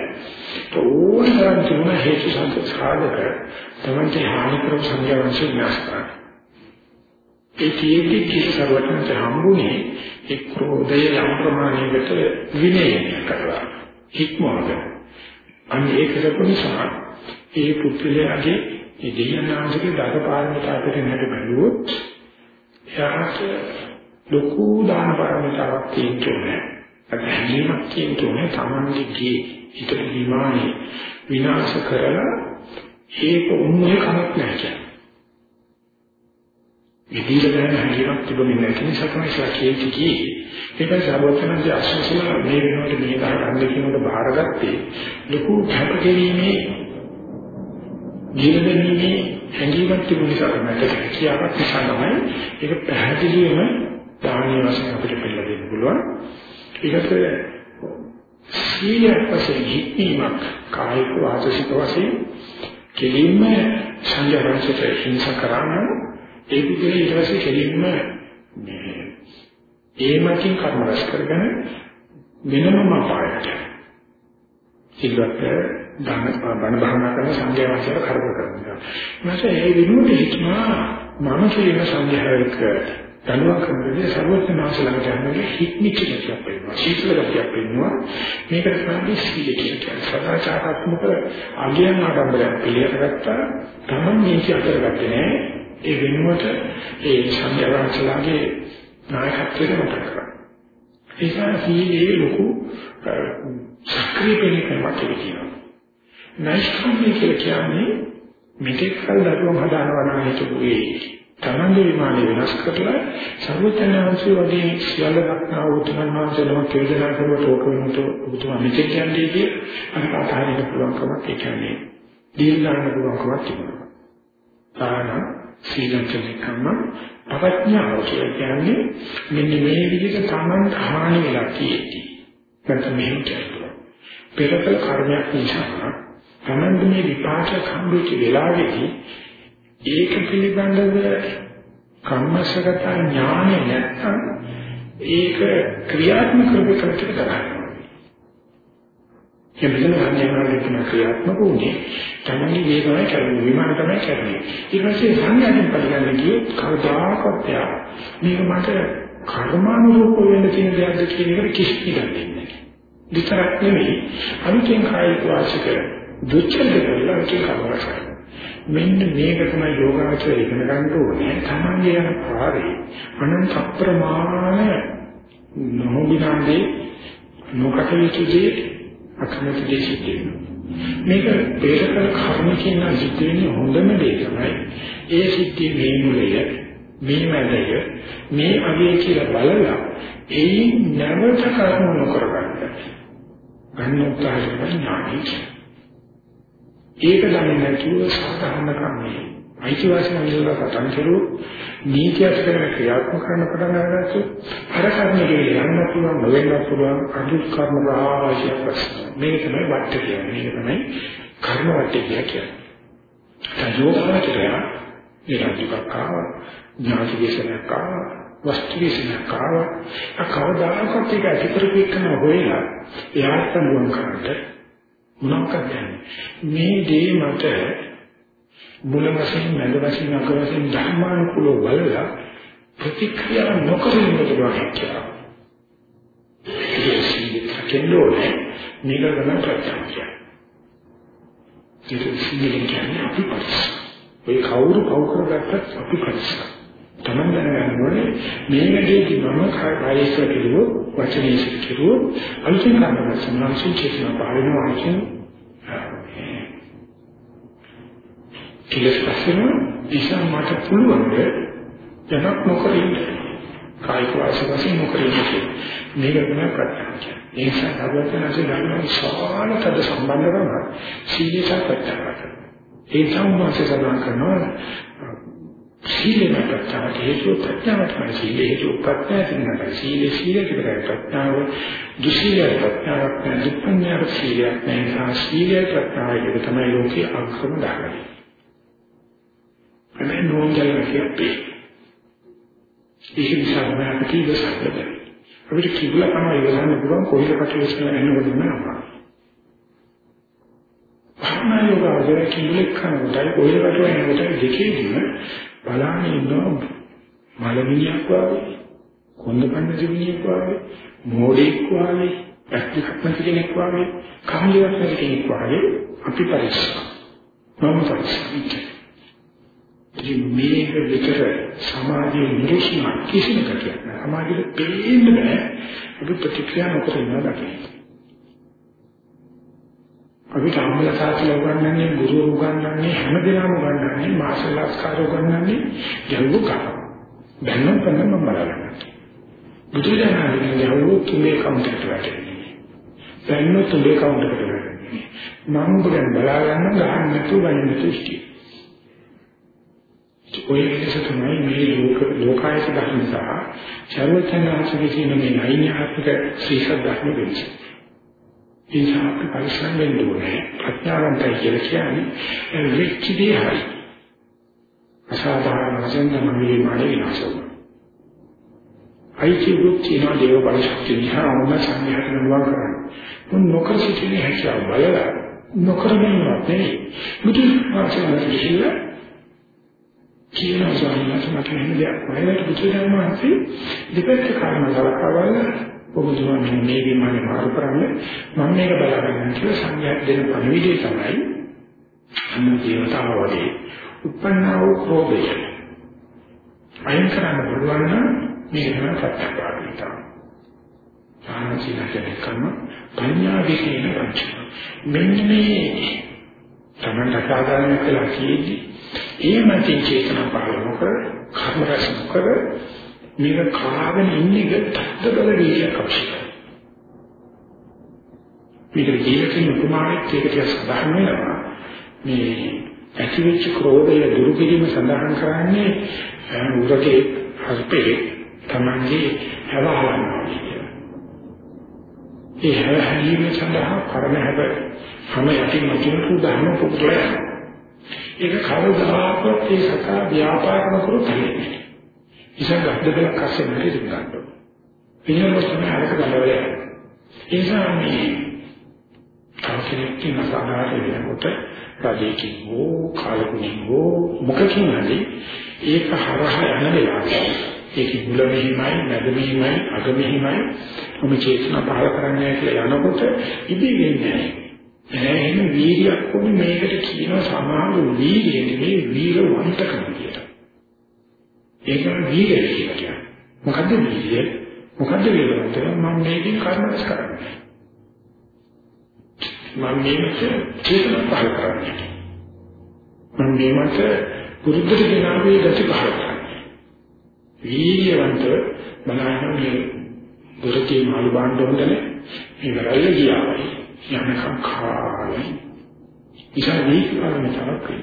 ඕනතරම් තුන හේතු සංස්කාරක තමයි හානි කරපු සංඥාවන්ස විනාශ කරන්නේ. ඒ කියන්නේ කිසි සර්වඥන්ට හම්බුනේ ඒ ක්‍රෝධය යම් ප්‍රමාණයකට විනය කරලා හික්මවගෙන. අන්න ඒක කරපු නිසා ඒ පුත්‍රයාගේ ඒ දෙයනාංශගේ දසපාරමිතා අපිට නැට බැලුවොත් එයාට ලොකු දාන පාරමිතාවක් තියෙන්නේ අධ්‍යයනයක් කියන්නේ තමන්ගේ ගේ හිත විමානේ විනාශ කරලා ඒක උන්නේ කමක් නැහැ කියන්නේ. විදිහට ගන්න හැකියාවක් තිබුණේ නැති නිසා තමයි ශාකයේ කියේ. ඒක සර්වඥාන්සේ අශ්වසල මේ වෙනකොට මේ ගන්න කියනකොට බාරගත්තේ ලොකු කැපකිරීමේ ජීවනයේ හැඟීමක් තිබුණ නිසා තමයි හැකියාවක් නිසා තමයි ඒක පැහැදිලිවම දානීය වශයෙන් අපිට පෙළ දෙන්න පුළුවන්. ඒකට සීලයක් වශයෙන් හික්මීමක් කායික වාචික වශයෙන් කෙලින්ම සංජානනයට හිංස කරන ඒ විදිහට ඊට පස්සේ කෙලින්ම මේ ඒමකින් කර්ම රැස් කරගෙන වෙනම පායට සිල්වත් දාන බණ භාවනා කරන සංඝයා වහන්සේලා කරදර කරනවා. ඊට ඒ විමුක්ති හිතනවා මම කියන සංඝයාවක දනුවක් කරනදී සර්වඥාන්සලට යන්නේ හික්මිච්ච දෙයක් වෙනවා. සීතල දෙයක් වෙනවා. මේකට තමයි සීල කියන්නේ. සදාචාරාත්මක අගයන් ආඩම්බරයක් පිළිගත්තා. තමන් මේක අතරගත්තේ නෑ. ඒ වෙනුවට ඒ සංඝයාන්සලගේ නායකත්වයට මතක කරගන්න. ඒක සීලේ ලොකු සක්‍රීය වෙනකමක් කියනවා. නෛෂ්ක්‍රම්‍ය කියලා කියන්නේ මෙතෙක් කල දරුවම හදානවා නම් හිතපු ඒ තමන්ගේ විමානය වෙනස් කරලා සර්වඥාන්සේ වගේ සියල්ල දක්නා උතුමන්වන්සේලම කේදනා කරුවට ඕක වෙනත උතුමා මෙතෙක් කියන්නේ කිය අර අතහරින්න පුළුවන්කමක් ඒ කියන්නේ දීර්ඝාන පුළුවන්කමක් තිබුණා. ආන සීලංචනිකම්ම අවඥාව කියන්නේ මෙන්න මේ විදිහට තමන් හානි වෙලා තියෙති. නැත්නම් මෙහෙම කියනවා. පෙරකල කර්මයක් නිසා තමන්ගේ මේ විපාක හම්බෙච්ච වෙලාවේදී ඒක පිළිබඳව කම්මසගත ඥානෙ නැත්නම් ඒක ක්‍රියාත්මක කරපිට කරගන්නවා. ඒ මෙතන අන්‍යයන්ගේ කියන ක්‍රියාත්මක වුණේ තමයි මේ තමයි කරන්නේ විමාන තමයි කරන්නේ. ඊට පස්සේ සංඥාවෙන් පරිගන්නේ කියේ කවදාකවත් යා මේක මට කර්මානුරූප වෙන්න තියෙන දෙයක්ද කියන එකට කිසි දෙයක් නැහැ. විතරක් නෙමෙයි අනිත්‍යං කායික වාචික දුච්චරිත කරලා ඒක කරවස් කරනවා. මෙන්න මේක තමයි යෝගාචරය ඉගෙන ගන්න ඕනේ. තමන්ගේ යන පාරේ අනන්ත අප්‍රමාණ නොහොබිනාදී නොකටයුතුදී අකමැති දේ සිද්ධ වෙනවා. මේක පෙරකල කර්ම කියන සිද්ධ වෙන්නේ හොඳම දේ තමයි. ඒ සිද්ධියේ මේ මුලය, මේ මැදය, මේ අගය කියලා බලලා ඒ නැවත කර්ම නොකර ගන්න. ගන්න උත්සාහ කරන ඥානයි. ඒක දන්නේ නැතුව සාධාරණ කන්නේ අයිතිවාසිකම් වල පටන් කරු. නීතියක් කරන ක්‍රියාත්මක කරන පටන් අරගත්තොත් අර කර්මයේ යන්න පුළුවන් නොවෙන්න පුළුවන් අදුක් කර්ම රාශියක් ප්‍රශ්න මේක තමයි වට කියන්නේ. මේක තමයි කර්ම වට කියන්නේ. යෝගාචරය නිරන්තරව කාව ඥාති දේශනයක් කාව වස්තු දේශනයක් කාව අකවදාකත් ඒක අතිපරිපේක්ෂණ හොයලා එයාට පුළුවන් කරන්නේ මොනවද මේ දේ මට මුල වශයෙන් මැද වශයෙන් අග වශයෙන් ධර්මානුකූලව බලලා ප්‍රතික්‍රියා නොකරින්න පුළුවන් කියලා. ඒක කෙල්ලෝනේ මේක ගන්න ප්‍රත්‍යක්ෂය. ඒක සිංහලෙන් කියන්නේ අපි පරිස්සම්. ඔය කවුරු කවු කරගත්තත් අපි පරිස්සම්. තමන් දැනගන්න ඕනේ මේ වැඩේදී මම කායයිස කිරුවෝ වචනීය කිරුවෝ අලුතෙන් කරන සම්මානසික චේතනා පාරිනවා කියන කෙලස් පස්සෙන නිසා මට පුළුවන් යමක් නොකර ඉන්න. කායික වාසිය නොකර ඉන්න. මේක තමයි ප්‍රඥාව. ඒ නිසා සර්වඥාන්සේ ධර්ම විශාල තද සම්බන්ධකම සීලයට ප්‍රත්‍යාව ඒ සම්මාසය සඳහන් කරනවා සීලෙම ප්‍රත්‍යාවට හේතු ප්‍රත්‍යාවට තමයි. සීල හේතු ප්‍රත්‍යාවට නෙවෙයි සීල සීල කියලා ප්‍රත්‍යාව දුසීල ප්‍රත්‍යාවක් නෙවෙයි දුක්ඛඥාන සීලයක් නෙවෙයි සීල ප්‍රත්‍යාවයි තමයි ලෝකයේ අක්‍රම දාගන්නේ අනේ නෝන්ජල කියන්නේ ඒක නිසා මම අපිට ඉවසන්න අපිට කිව්ලා තමයි ඉවසන්න පුළුවන් කොහෙද කටයුතු කරනවද නේද භාවනා යෝගාවචර කිව්ලෙක් කරනකොට කොහෙද කටයුතු දෙකේදීම බලාගෙන ඉන්නවා මලමිණියක් වගේ කොන්දපන්න ජීවිනියක් වගේ මෝඩෙක් වගේ ඇක්ටිව් කෙනෙක් වගේ කාමලියක් කෙනෙක් වගේ අපි පරිස්සම් මම පරිස්සම් ඉතින් මේක විතර සමාජයේ නිරුෂ්ණ කිසිම කතියක් නෑ. සමාජෙට පේන්න බෑ. අපි ප්‍රතික්‍රියා නොකර ඉන්නවා දකින්න. අපි කාමල සාසල උගන්වන්නේ ගුරු උගන්වන්නේ හැමදේම උගන්වන්නේ මාර්ෂල් ආර්ට්ස් කාර උගන්වන්නේ යල්ලු කා. බැලුම් කරන මම බලන්න. බුදුදහමේ යල්ලු තුනේ කවුන්ටර් වැටෙන්නේ. බැලුම් තුනේ කවුන්ටර් වැටෙන්නේ. මම ඔබ ගැන බලා ගන්න ගහන්න නැතුව ගන්න නැතුව ඔය විදිහට තමයි මේ ලෝක ලෝකායත ධර්ම සහ චරවචනාංශයේ තියෙන මේ නෛන්‍යාත්මක ශ්‍රීසත් ධර්ම වෙනස. ඒ නිසා අපි පරිස්සම් වෙන්න ඕනේ. ප්‍රඥාවන්තයි කියලා කියන්නේ වෙච්ච දේ හරි. අසාධාරණ වශයෙන් තමයි මානෙ විනාශ වෙනවා. අයිති දුක්ඛින දේව පරිශක්තිය නිසා මොන සංඥාවක් නෙවෙයි කරන්නේ. මොන නොකර සිටින හැකියාව බලලා නොකර ඉන්නවා නෙවෙයි. මුතු වාසනාවක් කියලා කියන සාමාන්‍යයෙන් මට එහෙම දෙයක් වයිලට බුදුරජාණන් වහන්සේ දෙපැත්ත කාරණා කලකවල ඔබතුමා මෙන්න මේකේ මම මාරු කරන්නේ මම මේක බලාගන්න කියලා සංඥා දෙන පණිවිඩය තමයි අන්න දේවතාව වගේ උපන්නා වූ ක්‍රෝධය. අයින් කරන්න පුළුවන් නම් මේක තමයි සත්‍යපාදිතා ආනසිනකේ කර්ම පඤ්ඤා විකේන පංච මෙන්න මේ තමන් රසාදානය කළා කියන්නේ ඒ මතින් චේතනා පහළ නොකර කර්ම රැස් නොකර මේක කාගෙන ඉන්නේ තත්ත බල වීර්යයක් අවශ්‍යයි. මේක ජීවිතේ උපමාවක් ඒකට සඳහන් වෙනවා. මේ ඇතිවෙච්ච ක්‍රෝධය දුරු කිරීම සඳහන් කරන්නේ උරගේ හස්පේ තමන්ගේ හැවහලනවා කියලා. ඒ හැවහලීම සඳහා කරන හැබ හැම යටින් මුතුන් පුදාන පුදුලයි. ඒක කවදාකවත් ඒ සතා ව්‍යාපාර කරනකොට තියෙන්නේ. ඉතින් ගද්දකලක් අස්සේ නැති ගන්නවා. එනිසා තමයි අරක ගලවලා. ඒ නිසා මේ කවුරුත් කියන සාධාරණ වෙනකොට රජේකින් හෝ කාලකුණින් හෝ මොකකින් හරි ඒක හරහා යන වෙලාවට ඒක මුල මෙහිමයි මැද මෙහිමයි අග මෙහිමයි මොම චේතනා පහල කරන්නේ කියලා යනකොට ඉබේ වෙන්නේ නැහැ. එහෙම වීර්යයක් වුණ මේකට කියනවා සමාන වීර්යය නෙමෙයි වීරවන්තකම කියලා. ඒක වීර්යය කියලා කියන්නේ. මොකද්ද වීර්යය? මොකද්ද වීරවන්තකම? මම මේකෙන් කර්මස් කරන්නේ. මම මේකට චේතන පහල කරන්නේ. මම මේකට පුරුද්දට ගෙනාවේ ගති පහල කරන්නේ. වීර්යවන්ත බලන්න මේ දුරකේ මාළු බාණ්ඩ හොඳනේ. මේ වැරල්ල ගියාමයි. යනකම් කාලයි. ඉතින් මේක කරන්නේ තමයි.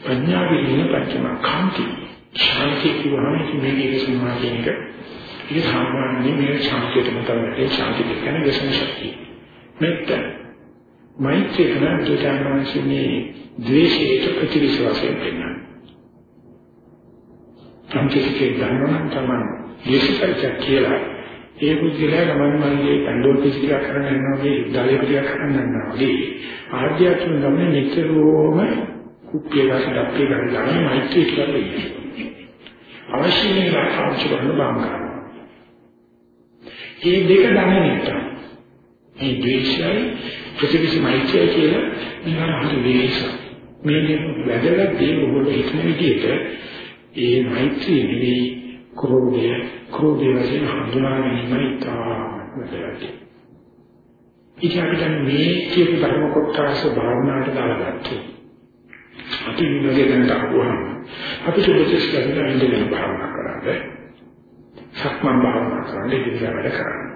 ප්‍රඥා විදින ප්‍රඥා කාන්ති. ශාන්ති කියවහම මේකේ සමාධියක ඒක සාමාන්‍යයෙන් මේ ශාන්තියටම තමයි ශාන්ති කියන්නේ විශ්ම ශක්තිය. මෙත්ත මෛත්‍රී කරන දුතානාංශනේ ද්වේෂයට ප්‍රතිවිශ්වාසයෙන් වෙනවා. සම්පූර්ණකේ ධර්මයන් තමයි දේශකල්ච කියලා ඒ පුද්ගලයා ගමන් මල්ලේ පඬෝල් පිටිකා කරන්න යනවා වගේ ඉද්දාලේ පිටිකා කරන්න යනවා වගේ ආර්ධ්‍යාත්මික ගමනේ නිතරම කුප්පිය ගන්න අපේ ගන්න මෛත්‍රී කියලා ඉන්නේ. අවශ්‍ය වෙන ආකාශ කරන බාංගා. මේ දෙක දැනෙන්න නිසා මේ ද්වේෂය ප්‍රතිවිස මෛත්‍රිය කියලා නිකන් හරි වේස. මේ දෙක වැදගත් දේ ඔයගොල්ලෝ හිතන විදිහට ඒ මෛත්‍රිය නෙවෙයි ක්‍රෝධය ක්‍රෝධය වශයෙන් හඳුනා ගැනීමයි තාමත් ඉතින් අපිට මේ කියපු ධර්ම කොටස භාවනාවට දාලා ගත්තා. අපි මේකේ දැනට අහුවම අපිට උපදෙස් කරන ඉඳගෙන භාවනා කරන්නේ සක්මන් භාවනා කරන්නේ ඉඳලා වැඩ කරන්නේ.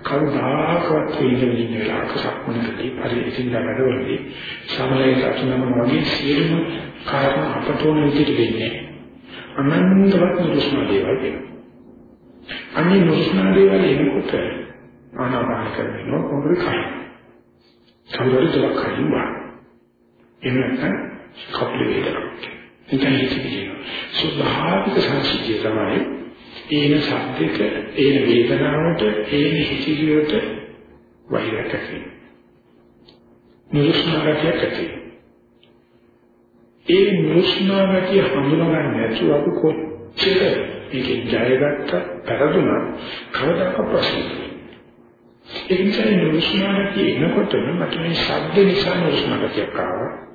කවදාකවත් ඉඳගෙන ඉන්න වෙලාවක සක්මනකදී පරිවිතින් වැඩවලදී සමලයි සතුනම වගේ සියලුම කාරණා අපට ඕන විදිහට වෙන්නේ. අනන්තවත් නුරුස්නා දේවල් වෙනවා. අනේ නුරුස්නා දේවල් එනකොට ආනාපාන කරනවා කොහොමද කයි. සමහර දුක් කයිවා. එන්නත් කප්ලි වේදනා. එතන හිතේ ස්වභාවික සංසිද්ධිය තමයි ඒන සද්දක ඒන වේදනාවට ඒන හිතිවිලට වෛරයක් ඇති. නුරුස්නාගතියක් ඇති. ඒ නුරුස්නාගතිය හඳුනා ගන්න නැතුව අපි කොච්චර මේකෙන් ජයගත්ත පෙරදුනා කවදාක ප්‍රශ්න. ඒ නිසා නුරුස්නාගතිය එනකොටම මට මේ ශබ්ද නිසා නුරුස්නාගතියක් ආවා.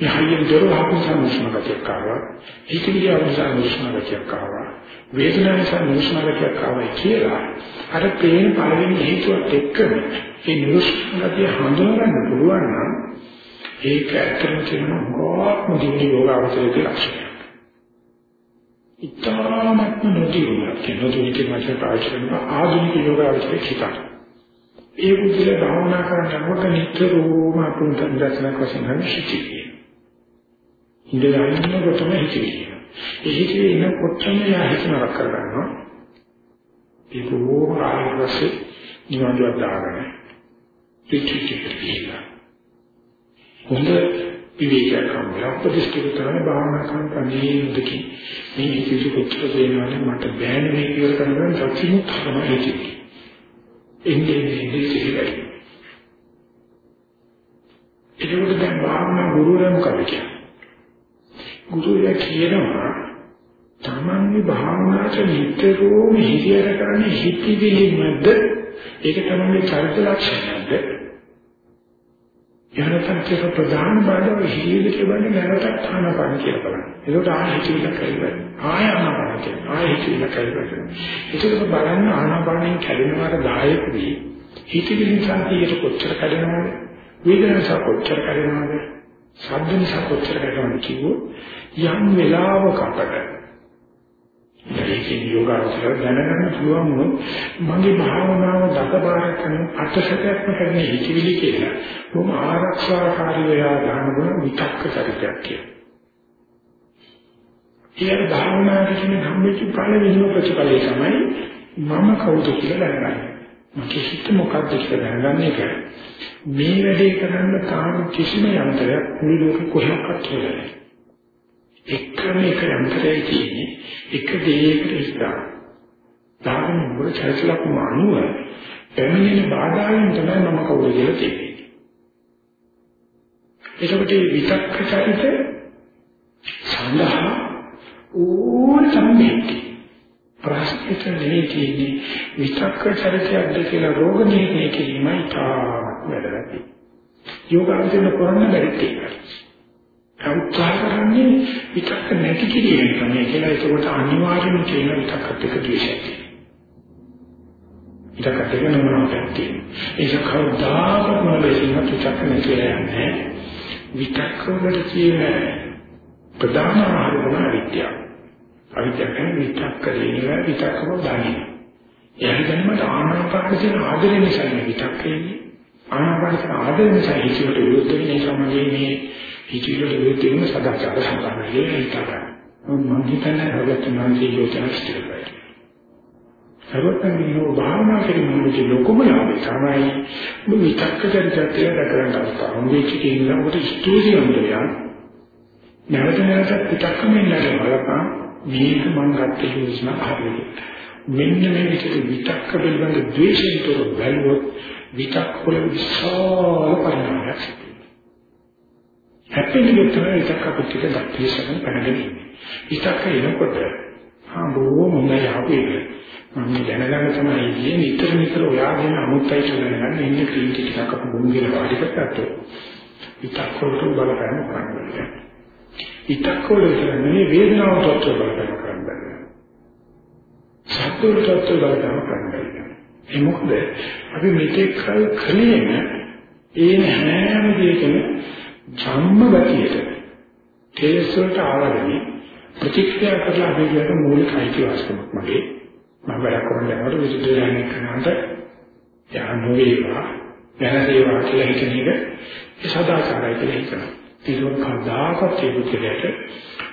යහින් දොර වහපු සම්මුෂ්ණකතියක් ආවා. හිතවිලි අවසන් මුෂ්ණකතියක් ආවා. වේදනාව නිසා මුෂ්ණකතියක් ආවා කියලා අර පේන පළවෙනි හේතුවත් එක්කම මේ මුෂ්ණකතිය හඳුනගන්න පුළුවන් නම් ඒක ඇත්තම කියනවා ගොඩක්ම දිවි යෝගාවචරයේ ලක්ෂණයක්. ඉතාමත්ම නොදියුණා කියන දුනිකේ මාසේ පාවිච්චි කරන ආධුනික යෝගාවචරයේ හිතක්. ඒ බුද්ධිල භාවනා කරනකොට නිතරම අපුන් දර්ශන වශයෙන් හරිසිතියි. ඉඳලා ඉන්නකොටම හිතෙන්නේ. ඒ හිතේ ඉන්නකොටම යා හිතනවක් කරගන්නවා. ඒක ඕම ආයෙත් නිවන්දුවක් දාගෙන පිටිටිට කියලා. හොඳ විවේකයක් හම්බෙලා උපදිෂ්ඨිත කරන භාවනා කරන කණේදකි මේ කිසි කොච්චර දෙනවනේ මට බෑනේ මේක ඉවර කරගන්න සත්‍යිමුත් තමයි හිතෙන්නේ. එන්නේ එන්නේ ඉතිරියි. ඒකෝට දැන් භාවනා ගුරුවරයා මොකද කියන්නේ? ගුරුයා කියනවා තමන්ගේ භාවනාවට නිතරම හිතියර කරන්නේ හිතවිලිමද? ඒක තමයි චරිත ලක්ෂණයද යනතන්තර ප්‍රධාන බාධා හිතිවිලි කියන්නේ නැවතත් ආනපාන කියලා බලන්න. ඒකට ආයෙ හිතිවිලි කරලා ආයෙ ආනපාන කියලා ආයෙ හිතිවිලි කරලා ඒකත් බලන්න ආනපානෙන් කැඩෙනවට දායක වී හිතිවිලි සංකීර්ණ කොච්චර කැඩෙනවද? වේදනාව කොච්චර කැඩෙනවද? ශබ්ද නිසා කොච්චර කැඩෙනවද කිව්වොත් යම් වෙලාවක අපට ඒකේ යෝගාවචර දැනගන්න පුළුවන් වුණොත් මගේ භාවනාව දකබාර කරන අටසකයක්ම කරන හිතවිලි කියලා බොහොම ආරක්ෂාකාරීව යා ගන්නකොට විතක්ක චරිතයක් කියලා. ඒ භාවනාවේ කියන හැමෙච්ච පළවෙනිම ප්‍රතිඵලය තමයි මම කවුද කියලා දැනගන්න. මගේ හිත මොකක්ද කියලා දැනගන්න එක. මේ වැඩේ කරන්න තාම කිසිම යන්ත්‍රයක් මේ ලෝකෙ කොහෙවත් නැහැ. එකම එක යන්ත්‍රයයි තියෙන්නේ එක දෙයකට ඉස්සා. දාගෙන මොකද චරිතලක්ම අනුව පැමිණෙන බාධාවෙන් තමයි මම කවුද කියලා තේරෙන්නේ. එතකොට මේ විතක්ක චරිත සඳහා ඕන සම්මේති ප්‍රශ්නෙට නෙවෙයි තියෙන්නේ විතක්ක චරිතයක්ද කියලා රෝග නිర్ణය කිරීමයි තාමත් වැදගත්. යෝගාවචරණ කරන්න බැරි තියෙනවා. උත්සාහ කරන්නේ විතක්ක නැති කිරීම තමයි කියලා. ඒකට අනිවාර්යයෙන්ම කියන විතක්කත් එක්ක ද්වේෂයක් විතක්කත් එක්ක නමනක් තියෙනවා. ඒක කවදාකවත් නොලෙසින් විතක්ක නැතිලා යන්නේ විතක්ක වල කියන ප්‍රධාන ආහාරම විද්‍යාව අවිද්‍යාව. කියන්නේ විතක්ක දෙනවා විතක්කව දාන්නේ එයාට දැනීමට ආනාපාන කියන ආදරය නිසා විතක්කේ ආනාපාන ආදරය නිසා හිතේට විරුද්ධ වෙන සමගියේ මේ හිතවිලි විදිහටම සදාචාර සම්පන්නයි හිතනවා. මම හිතන්නේ රවචනාංශී යෝචනාස්තිරයි. සර්වඥ භාවනා කිරීමේ ලොකුම ලාභය තමයි විතක්ක චරිතය දක්වන්න අවස්ථාව. මේ චිකින් ලඟට ස්තුතියුන්ට යන නැවත නැවත විතක්කම ඉන්නට බලපන් මේක මම ගත්ත යෝජනා හරියට. මෙන්න මේ විදිහට විතක්ක පිළිබඳ ද්වේෂයෙන් තොර බැලුවොත් විතක්ක වල විශාල පරිණාමයක් හැපෙන්නේ තමයි එකක් අපිට ටික දැක්කේසම පැනගෙන ඉන්නේ. ඉතක එනකොට ආ බොහොම හොඳයි ආපේ. මම දැනගන්න තමයි ඉන්නේ නිතර නිතර ඔයාගෙන අමුත්තයි කියලා දැනගන්න ඉන්නේ ක්‍රීම් ටිකක් අපු බුම්ගෙන වාඩි කරගත්තොත්. ඉතක වලට බලපෑම කරන්නේ. ඉතක වලට නෙමෙයි වේදනාවට තත්ත්ව බලපෑම කරන්නේ. සත්‍යයට තත්ත්ව බලපෑම කරන්නේ. ඒ මොකද අපි මෙතෙක් කල කලේන ඒ හැම දෙයකම ධම්ම ගතියට තේස් වලට ආවදනි ප්‍රතික්‍රියා කරලා අපි කියන මූලික අයිතිවාසිකමක් මගේ මම වැඩ කරන යනකොට විසුද්ධි ඥානය කරනකොට යා නොවේවා වෙනසේවා කියලා හිතන එක ඒ සදාචාරය කියලා හිතනවා. ඒක කවදාකවත් ඒ පුද්ගලයාට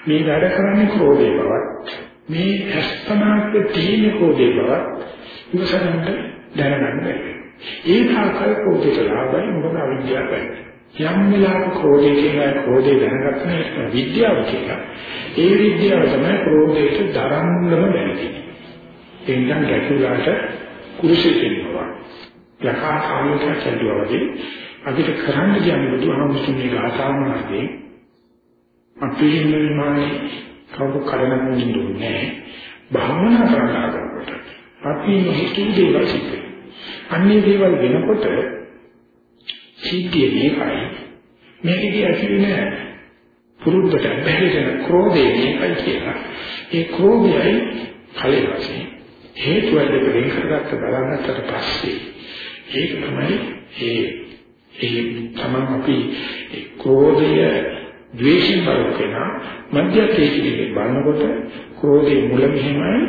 මේ වැඩ කරන්නේ ක්‍රෝධේ බවත් මේ අස්පනාක තියෙන ක්‍රෝධේ බවත් ඉවසන්නට දැනගන්න බැහැ. ඒ කාකල් ක්‍රෝධයට ලාභයි මොකද අවිද්‍යාවයි. යම් වෙලාවක ක්‍රෝධය කියන ක්‍රෝධය දැනගන්න විද්‍යාව කියලා. ඒ විද්‍යාව තමයි ක්‍රෝධයට දරන්නම බැහැ. එන්නම් ගැටුලාට කුරුසෙ කියනවා. යකා කාමික කියනවා වගේ අපිට කරන්න කියන්නේ බුදුහාමුදුරනේ ගාථා මාර්ගයේ අපි හිමිමානේ කවුරු කරන්න ඕනේ භාවනා කරනකොට අපි හිතේ දේවල් සිද්ධ අන්නේ දේවල් වෙනකොට සිද්ධිය මේකයි. මේකදී ඇති වෙන පුරුද්දට බැහැගෙන ක්‍රෝධය මේකයි කියලා. ඒ ක්‍රෝධයයි කලින් වශයෙන් හේතු වලට වෙන් කරගත්ත බලන්නට පස්සේ ඒක තමයි ඒ ඒ තමයි අපි ක්‍රෝධය ද්වේෂයෙන් බලකන මධ්‍යකේශයේ බලනකොට ක්‍රෝධයේ මුල මෙහෙමයි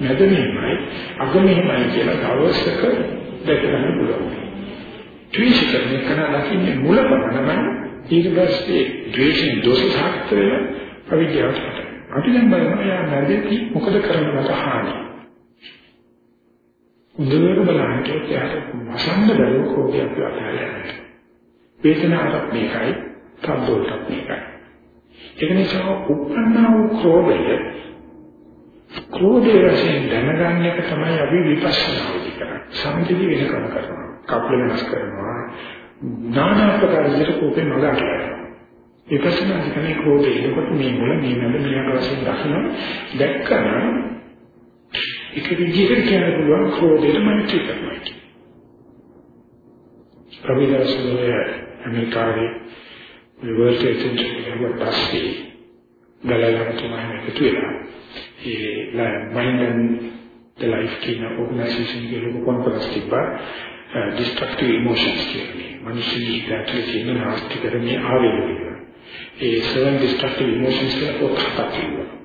මැද මෙහෙමයි අග මෙහෙමයි කියලා දවසක දැක ගන්න පුළුවන්. ද්වේෂ කරන කෙනා දකින්නේ මුල පමණම ඊට පස්සේ ද්වේෂයෙන් දෝෂ සාක්ෂි වෙන අවිද්‍යාවට. අපි දැන් බලනවා යා මැදදී මොකද කරන්නට හානි. හොඳට බලන්න එයාට වසන්න බැරුව කෝපයක් අපහාරයක්. වේදනාවක් මේකයි, සම්දෝෂයක් මේකයි. ඒක නිසා උපන්නා වූ ක්‍රෝධය ක්‍රෝධය වශයෙන් දැනගන්න එක තමයි අපි විපස්සනාවේදී කරන්නේ. සම්පූර්ණ වෙන ක්‍රම කරනවා. කප්ල වෙනස් කරනවා. নানা ආකාර විදිහට කෝපේ නගනවා. විපස්සනා කියන්නේ ක්‍රෝධය. ඒකට මේ මුල මේ නඩ මේ වශයෙන් දකින්න දැක්කම එක විදිහකට කියන්න පුළුවන් ක්‍රෝධයට මෛත්‍රී කරනවා කියන්නේ. ප්‍රවිදාසෝය අමරිකාවේ රිවර්ස් එටෙන්ෂන් එක පස්සේ ගලලා තමයි එකතු වෙලා ඒ මයින්ඩ් the life කියන ඕගනයිසේෂන් එකේ ලොකු කොන්ෆරන්ස් තිබ්බා Uh, destructive emotions කියන්නේ. මිනිස්සු ඉස්සරහට තියෙන නාස්ති කරන්නේ ආවේග ඒ seven destructive emotions කියලා පොත් හතක් තිබුණා.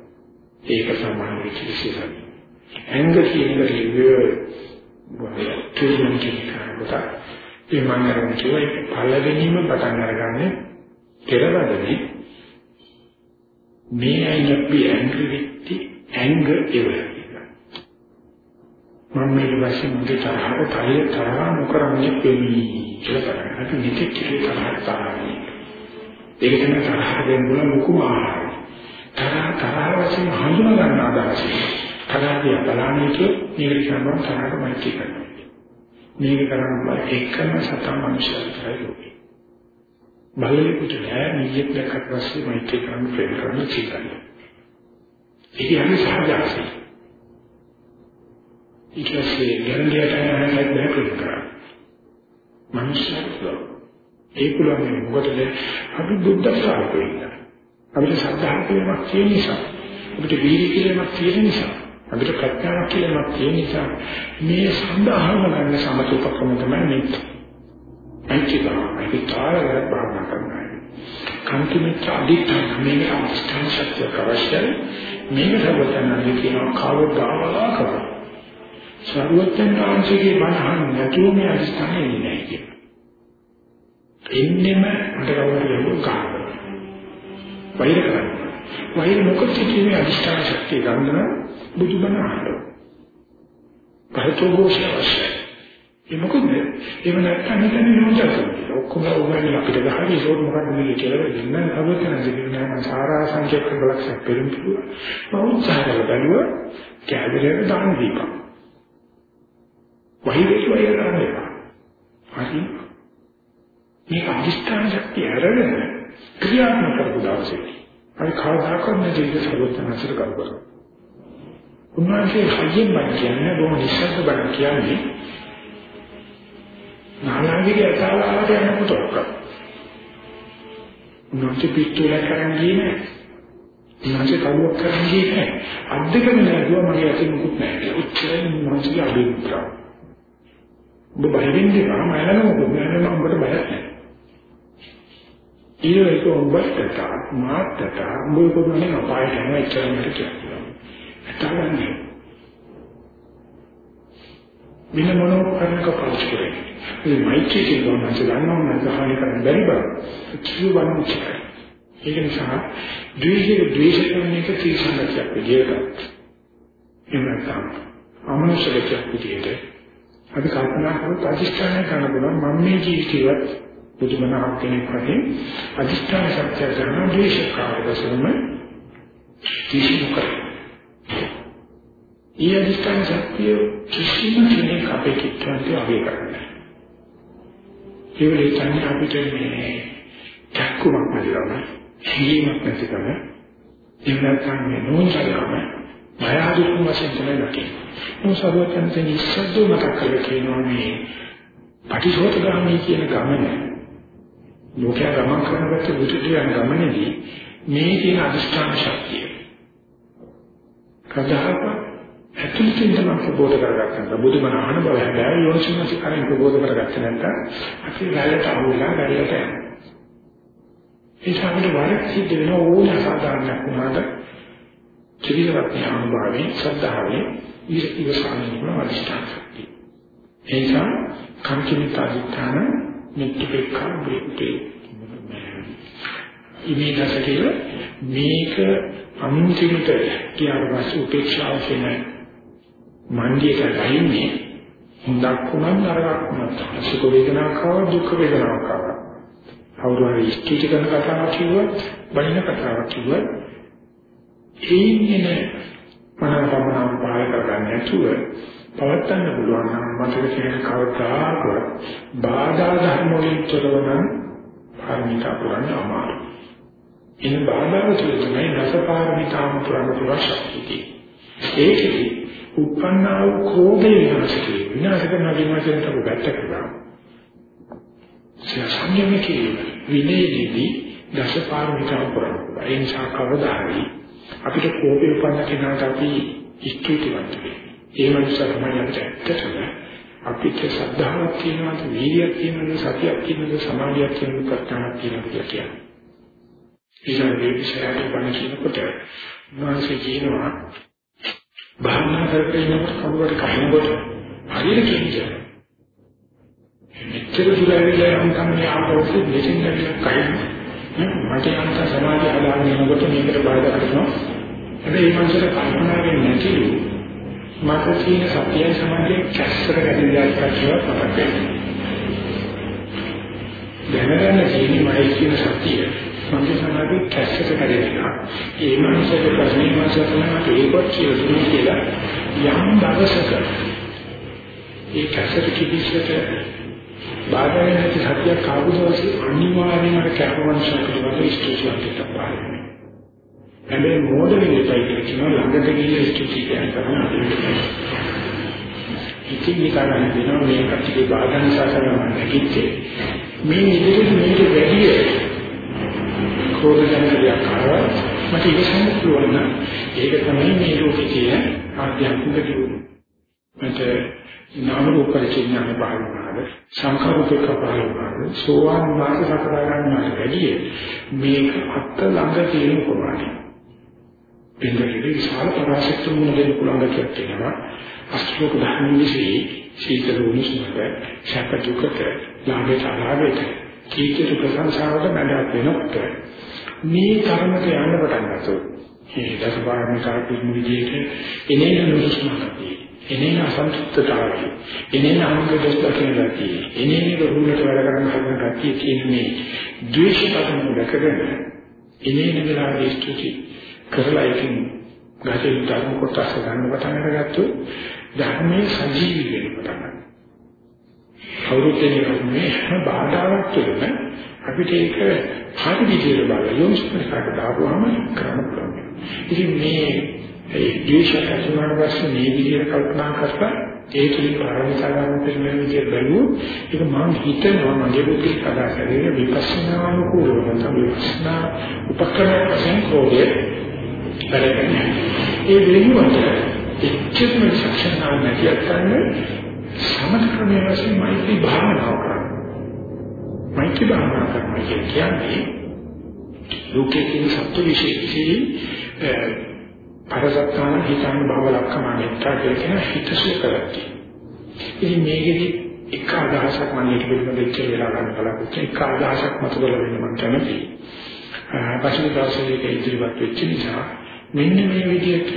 ඒක සමාන විශේෂයි. anger කියන එක ලිව්වේ ට්‍රීට්මන්ට් එකකට ඒ මම කියුවා පළවෙනිම පටන් අරගන්නේ පෙරවදනේ may I not be angry with the anger ever මම මේ වශයෙන් මුදේ තරහව තලිය තරහ නොකරන්නේ දෙමි කියලා කරන්නේ. අපි නිතර කිලි තරහ තරහයි. ඒක තමයි තරහ දෙන්න බුල මුකුම ආහාරය. තරහ තරහ වශයෙන් හඳුනා ගන්න අදහසයි. තරහදී බලන්නේ මේක කියනවා තරහට මෛත්‍රී කරනවා. මේක කරනවා එකම සතා මනුෂ්‍යයයි ලෝකේ. බලලෙකුට නෑ නියෙත් දැක්කට පස්සේ මෛත්‍රී කරන්න ප්‍රේම කරන්න චීකරන්න. ඒක යන්නේ සහජාසි. ඊට පස්සේ ගැරන්ඩියට යනහත් බෑ කරා. මනුෂ්‍යත්ව ඒ පුළුවන් මොකටද අපි බුද්ධ ශ්‍රාවකයෝ ඉන්න. අපිට ශ්‍රද්ධාව කියනක් තියෙන නිසා අපිට වීර්ය කියනක් තියෙන නිසා අපිට ප්‍රඥාවක් කියලා තියෙන නිසා මේ සඳහාම ගන්න සමත උපක්‍රම තමයි මේ. අයිතිකම අපි තාරයක් භාවනා කරනවා. කන්තිමිත අධිඨාන මේ අවස්ථාන ශක්තිය අවශ්‍යයි. මේක සර්වඥාන්සේ කියනවා කවදාවත් කරා. සර්වඥාන්සේගේ මනහන් නැතුව මේ අධිෂ්ඨානෙ ඉන්නේ නැහැ කියන. එන්නෙම මට කවුරුහරි ගන්න. වෛර කරන්නේ. වෛර මොකද කියන්නේ අධිෂ්ඨාන ශක්තිය ගන්න බුදුබණ අහනවා. පරිතෝෂය අවශ්‍යයි. ඒ මොකද? එහෙම නැත්නම් මෙතන නෝදා කරනවා. ඔක්කොම උගන්නේ අපිට ගහන්නේ ඒක මොකක්ද මේ කියලා දෙන්න අවතන දෙන්න සාරා සංකේත බලක්ෂ පෙරම්පුර. බෞද්ධයල බලුව කැදරේ දාන දීපක්. වහිරේ වෛර කරන්නේ. හරි. මේක අදිස්ථාන ශක්තිය ඇරගෙන ක්‍රියාත්මක කරපු දවසේ අපි කවදාකවත් මේ දෙයක සර්වඥ අසර කරගන්නවා. උන්වහන්සේ හයියෙන් බණ කියන්නේ බොහොම නිශ්ශබ්ද බණ කියන්නේ නානාවිගේ අතාලාවට යනකොට ඔක්ක. උන්වහන්සේ පිටුල කරන්නේ නැහැ. උන්වහන්සේ කවුවක් කරන්නේ නැහැ. අද්දකම නෑදුවා මගේ අතින් මුකුත් නැහැ. උච්චයෙන් උන්වහන්සේ අභිමුඛා. ඔබ බය වෙන්නේ නැහැ මම නෑ මොකද මම ඔබට බයක් නැහැ. ඊළඟට ඔබට මාතට උඹ කොහොමද අපායට යනවා ඉච්චරමට කියනවා. එතනන්නේ මෙන්න මොනෝ කරනක පාවිච්චි කරන්නේ. මේ මෛත්‍රී කියනවා නම් දන්නවා නම් සහාය කරන්න බැරි බව. කියවන්න උත්සාහයි. ඒක නිසා ද්වේෂයේ ද්වේෂ කරන එක තීක්ෂණයක් විදියට. එන්නතම් අමනුෂ්‍යකයක් විදියට අපි කල්පනා කරලා අධිෂ්ඨානය කරන බලන්න මම මේ ජීවිතේවත් බුදුමනහක් කෙනෙක් වගේ අධිෂ්ඨාන සත්‍ය කරන ද්වේෂකාරකසම තීක්ෂණ කරනවා. ඒ අධිෂ්ඨාන සත්‍ය කිසිම කෙනෙක් අපේ කිට්ටුවට අගේ කරන්නේ. ඒ වෙලේ තමයි අපිට මේ චක්කුමක් නැතිවම, හිීමක් නැතිවම, එහෙම නැත්නම් මේ නෝන්චලම බය අදුක්කම වශයෙන් තමයි ලකින්නේ. මොකද සරුවචන්තේ නිස්සද්දව මතක් කරලා කියනවා මේ පටිසෝතගාමී කියන ගමන ලෝකයා ගමන් කරනකොට බුදුටියන් ගමනේදී මේ තියෙන අධිෂ්ඨාන ශක්තිය කදාක ඇතුළතින් තමයි ප්‍රබෝධ කරගන්න. බුදුමන අහන බව හැබැයි යෝනිසමස කරේ ප්‍රබෝධ කරගත්තේ නැත්නම් අපි වැලට අහුලා වැලට යනවා. ඒ සමග වරක් සිද්ධ වෙන ඕන සාධාරණයක් වුණාට ත්‍රිවිධ අනුභවයෙන් සද්ධාවේ ඉවසාමින අවස්ථා ශක්තිය. ඒ නිසා කම්චිත අධිඨාන නිත්‍යපේක්ඛා වේකේ ඉමේදසකේ මේක අන්තිමට කියන පස්සේ උපේක්ෂාව කියන මන්දියට ගහින්නේ හොඳක් වුණත් නරකක් වුණත් සුඛ වේදනාවක් ආව දුක් වේදනාවක් ආව කවුරු හරි ස්ථිති කරන කතාවක් කිව්වොත් බණින කතාවක් කිව්වොත් ඒන්නේ මනරපමණව පාල කරගන්න නැතුව පවත්න්න පුළුවන් නම් මතක තියෙන කවදාකවත් බාධා ධර්ම වලින් තොරව නම් පාරමිතා පුරන්න අමාරුයි. එන බාධා තුළ තමයි දසපාරමිතාම පුරන්න පුළුවන් ශක්තිය. ඒකෙදි උපන්නා වූ කෝපේ විනාශ කිරීම විනාශ කරන විනාශයෙන් තමයි ගැට කරනවා. සංයමකේ විනයදී දසපාරමිතාම පුරන්න. ඒ නිසා කවදා හරි අපිට කෝපේ උපන්න කෙනාට අපි ස්තුතිවන්ත වෙනවා. ඒ මනුස්සයා තමයි අපිට ඇත්තටම අපිට ශ්‍රද්ධාවක් තියෙනවද, වීර්යයක් තියෙනවද, සතියක් තියෙනවද, සමාධියක් තියෙනවද, ප්‍රඥාවක් තියෙනවද කියලා කියන්නේ. ඊළඟ විශ්වාසය බණ කියනකොට මානසික කියනවා භාවනා කරගෙන යනකොට කවුරුහරි කනකොට හරියට කියන්නේ. මෙච්චර දුර ඇවිල්ලා යම් කන්නේ ආපහු දෙකින් දෙකක් කයින් මට යන්ත සමාධිය හදාගෙන යනකොට මේකට බාධා කරනවා. හැබැයි මේ මනසට කල්පනා වෙන්නේ නැතිලු මට තියෙන සතිය සමාධිය කැස්සට ගැටිලා ඉස්සරහට මතක් වෙනවා. දැනගන්න තියෙන්නේ මයි කියන සතිය මගේ සමාධිය කැස්සට ගැටෙනවා. ඒ මනසට ප්‍රශ්නේ මාසයක් තමයි ඒකත් කියලා දුන්නේ කියලා යම් දවසක ඒ කැස්සට කිවිසට බාධා වෙන සතියක් ආපු දවසේ අනිවාර්යයෙන්ම කැපවන ශක්තිය වගේ ස්ටේෂන් එකට පාරේ. හැබැයි මොඩ විදිහටයි කියනවා ළඟට ගිහින් ස්තුති කියන කරනවා. ඉතින් මේ කාරණා දෙනවා මේ කච්චේ බාධා නිසා කරනවා නැගිච්චේ. මේ ඉදිරියට මේක වැඩි ක්‍රෝධ ජනකයක් ආවා මට ඉවසන්න පුළුවන් නම් ඒක තමයි මේ ලෝකේ තියෙන ආධ්‍යාත්මික දියුණුව. මට නාම රූප පරිච්ඡේදන භාවනාව සංඛාරූපක භාවනාව සෝවාන් මාර්ග සකදා ගන්නාට වැඩිය මේක අත්ත ළඟ තියෙන ප්‍රමාණය. පින්දකේ විශාල පරාශක්ත මුණ දෙන්න පුළුවන් ගැටයක් තියෙනවා. අස්ලෝක ධර්ම විශ්ේ සීතල උණුසුමක ශාක දුකට ලාභයට අලාභයට කීකිත ප්‍රශංසාවට බඳක් වෙනකොට මේ කර්මක යන්න පටන් ගත්තොත් මේ දසපාරමිතා පිළිම විදිහට එනේන නුසුස්මකතිය එනේන අසන්තුෂ්ඨතාවය එනේන අංග දස්තකේ ගතිය එනේන රුණට වැඩ කරන්න හදන ගතිය කියන්නේ ද්වේෂ පදම දැකගෙන එනේන වෙලාවේ ස්තුති කරලා ඉතින් ගැටේ ධර්ම කොටස ගන්න පටන් අරගත්තොත් ධර්මයේ සජීවී වෙන්න පටන් ගන්නවා. අවුරුද්දේ මේ හැම බාධාවක් තුළම අපිට ඒක හරි විදිහට බලලා යොමුස්පරකට දාපුවම කරන්න පුළුවන්. ඉතින් මේ ඒ ද්වේෂය අසුනාන වශයෙන් මේ විදිහට කල්පනා කරලා ඒ තුලින් පාරමිතා ගන්න පිළිමෙන් විදිහට බැලුවොත් ඒක මම හිතනවා මගේ බුද්ධි කතා කරගෙන විපස්සනානුකූලව තමයි විපස්සනා උපකරණ වශයෙන් කෝඩේ වැඩගන්නේ. ඒ වෙනුවට එච්චරම සක්ෂණා නැති අත්දැකීම සමථ ක්‍රමයේ වශයෙන් මෛත්‍රී භාවනාව කරනවා. මෛත්‍රී භාවනාව කරනවා කියන්නේ ලෝකයේ තියෙන සත්‍ය විශේෂී පරසත්තාන හිතන භව ලක්ෂණ මෙත්තා කියන හිතසු කරති. ඉතින් මේකෙදි එක අදහසක් මම මේක පිළිබඳව ඉච්චර වෙලා ගන්න බලාපොරොත්තු එක අදහසක් මත කරලා වෙන්න මම කැමතියි. පසුගිය දවසේ ඒක ඉදිරිපත් වෙච්ච නිසා මෙන්න මේ විදිහට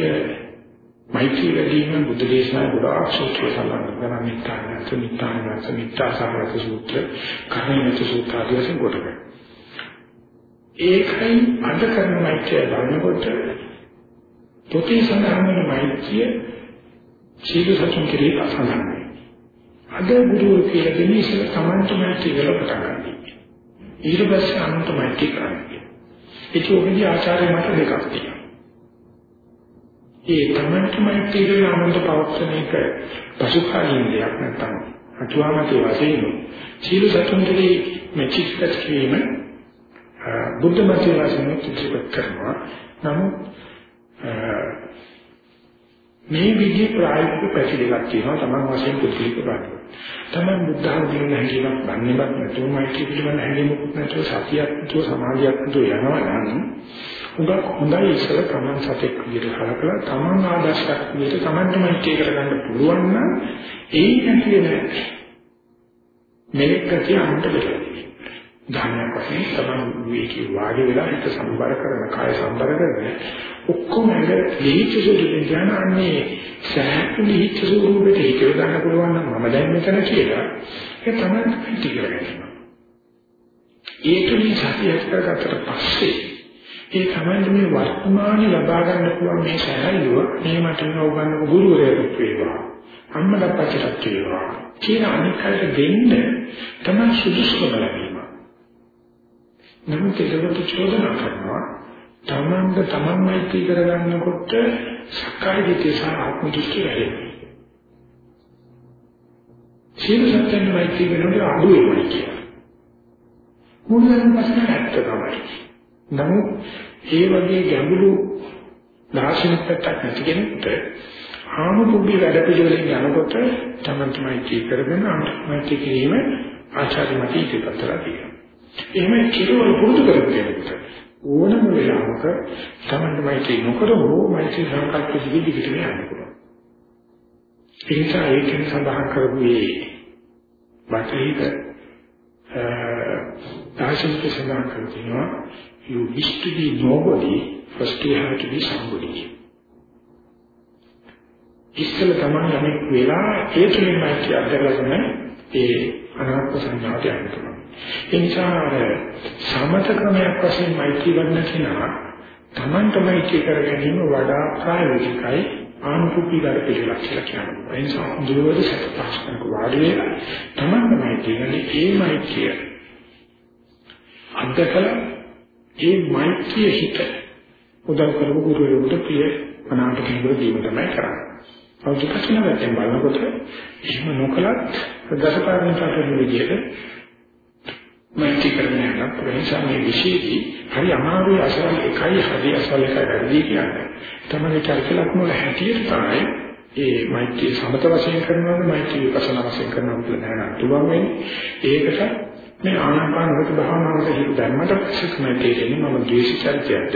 මෛත්‍රී වැඩිම බුද්ධ දේශනා ගොඩාක් සූත්‍ර සඳහන් කරනවා මිත්‍යාන සමිත්‍යාන සමිත්‍යාසාරක සූත්‍ර කර්ණිත සූත්‍ර ආදී වශයෙන් කොටක. ඒකයි අද කරන මෛත්‍රිය බලනකොට පොතේ සඳහන් වෙන මෛත්‍රිය සීල සතුන් කෙරෙහි අසන්නයි. අද ගුරුවරු කියලා දෙන්නේ ඉස්සෙල්ලා Tamanට මෛත්‍රී කරලා පටන් ගන්න. ඊට පස්සේ අනුන්ට මෛත්‍රී කරන්න. ඒක ඔබේ ආචාර්ය මත දෙකක් තියෙනවා. ඒ Tamanට මෛත්‍රී කරලා අනුන්ට පවත්වන එක පසුකාලීන දෙයක් නැත්නම් අතුවාමතේ වශයෙන් සීල සතුන් කෙරෙහි මෙචිත්තස් කීම බුද්ධ මතයේ වශයෙන් කිසිවක් කරනවා. නමුත් මේ විදිහේ ප්‍රායෝගික පැතිලක් තියෙනවා තමන් වශයෙන් පුදුලික බලන්න. තමන් බුද්ධ ධර්මයෙන් හැංගීමක් බන්නේවත් නැතුව මෛත්‍රී පිළිබඳ හැංගීමක් නැතුව සතියක් නැතුව සමාධියක් නැතුව යනවා නම් උගක් හොඳයි ඉස්සර තමන් සතෙක් විදිහට කලකලා තමන් ආදර්ශයක් විදිහට තමන්ට මෛත්‍රී කරගන්න පුළුවන් නම් ඒ නැති වෙන මෙලෙක් කතිය අන්ට බෙදලා ධානයක් වශයෙන් තමයි විවේකී වාඩි වෙලා හිත සම්බර කරන කාය සම්බර කරන ඔක්කොම ඇඟ ලිහිච්ච සුදුෙන් යනන්නේ සෑහළු ලිහිච්ච ස්වරූපෙට හිත යොදන්න පුළුවන් නම් මම දැන් මෙතන කියලා ඒක තමයි පිටිකරගන්න. ඒකෙන් සතිය කරගත්තට පස්සේ ඒ තමයි මේ වර්තමානයේ ලබා ගන්න පුළුවන් මේ සෑහළුව මේ මට උගන්වන ගුරුවරයෙක් වේවා අම්මලා අපච්චිට වේවා කියන අනිකට දෙන්න තමයි සුදුසුකම ලැබෙන්නේ. නමුත් ඒකට චෝදනා කරනවා තමන්ද තමන් මෛත්‍රී කරගන්නකොට සක්කාය දිට්ඨිය සහ ආත්ම දෘෂ්ටි වැඩෙනවා. සීල සත්‍යන මෛත්‍රී වෙනකොට අඩු වෙනවා කියලා. මුලින්ම ප්‍රශ්න ඇත්ත තමයි. නමුත් ඒ වගේ ගැඹුරු දාර්ශනික පැත්තක් නැති කෙනෙක්ට ආමුකුබ්බි වැඩ පිළිවෙලින් යනකොට තමන් මෛත්‍රී කරගෙන මෛත්‍රී කිරීම ආචාර්ය මත ඉතිපත්ලා තියෙනවා. එහෙම කිරුවල පුරුදු කරපු කෙනෙකුට ඕනම වෙලාවක තමන්ට මෛත්‍රී නොකර හෝ මෛත්‍රී සංකල්ප දිවි දිගට යන්න පුළුවන්. ඒ නිසා ඒකෙන් සඳහන් කරපු මේ බටහිර දාර්ශනික සඳහන් කරනවා you wish to be nobody first you have to be somebody. ඉස්සෙල්ලා තමයි යමෙක් වෙලා ඒ තුලින් මෛත්‍රී අධ්‍යයනය ඒ අනාත්ම සංඥාවට යන්න පුළුවන්. ඒ නිසා සමත ක්‍රමයක් වශයෙන් මෛත්‍රී වඩන කෙනා Tamanට මෛත්‍රී කර ගැනීම වඩා ප්‍රායෝගිකයි ආනුකූලී වැඩ පිළිවෙලක් කියලා කියනවා. ඒ නිසා දුරවද සත්‍යස්කරක වාඩි වෙලා Tamanට මෛත්‍රී කරන්නේ ඒ මෛත්‍රිය අන්තකල ඒ මෛත්‍රිය හිත උදව් කරපු ගුරුවරයෙකුට ප්‍රිය අනාථ කෙනෙකුට දීම තමයි කරන්නේ. අවුරුදු පස්සේ බලනකොට එහෙම නොකලත් දසපාරමිතාට විදිහට මෛත්‍රී කරගෙන යනවා. ඒ නිසා මේ විශේෂී හරි අමාරුයි අසවල් එකයි හරි අසවල් එකයි වැඩි කියන්නේ. තමයි චරිතලක් වල හැටියට තමයි ඒ මෛත්‍රී සමත වශයෙන් කරනවද මෛත්‍රී විපස්සනා වශයෙන් කරනවද කියලා දැනගන්න පුළුවන් වෙන්නේ. ඒකට මේ ආනාපාන වලට භාවනාවට හිත දැම්මට පස්සේ තමයි තේරෙන්නේ මම ද්වේෂ චරිතයට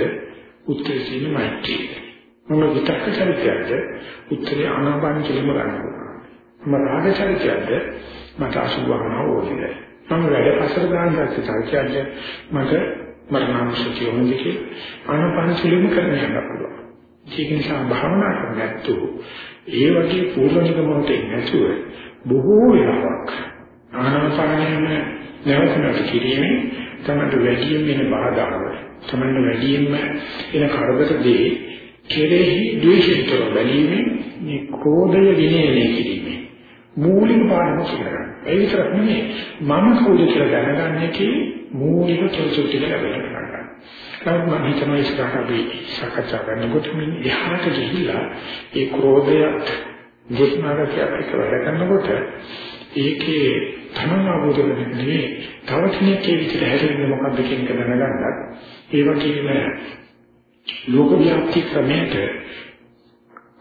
උත්තර සීන මෛත්‍රී. මම විතක්ක චරිතයට උත්තරේ ආනාපාන කෙලිම ගන්නවා. මම රාග චරිතයට මට අසුභවනා ඕනේ. මම වැඩ පසර දාන්න දැක්කයි මට මරණානුසතිය වුණේ ආනපන සුලිම කරන්න යන්න පුළුවන්. ඒක නිසා භාවනා කරගත්තු ඒ වගේ පූර්ව නිගමනට නැතුව බොහෝ වෙලාවක් ආනාපානෙම නැවත නැවත කිරීමෙන් තමයි වැඩියෙන් වෙන බාධාව තමයි වැඩියෙන්ම එන කරදර දේ කෙරෙහි ද්වේෂිතව බැලීමෙන් මේ ක්‍රෝධය විනයනය කිරීමෙන් මූලික පාඩම කියලා. ඒ විතරක් නෙමෙයි මම කවුද කියලා දැනගන්න එකේ මූලික තොරතුරු ටික ලැබෙනවා. නමුත් මම හිතනවා ඉස්සරහට අපි සාකච්ඡා කරනකොට මින් එහාට ගිහිල්ලා ඒ ක්‍රෝධය දුෂ්ණාගතිය එක්ක වැඩ කරනකොට ඒකේ තමන් අවබෝධ කරගන්නේ තව කෙනෙක් ඒ විදිහට හැදෙන්නේ මොකක්ද කියන එක දැනගන්නත් ඒ වගේම ලෝක ව්‍යාප්ති ක්‍රමයට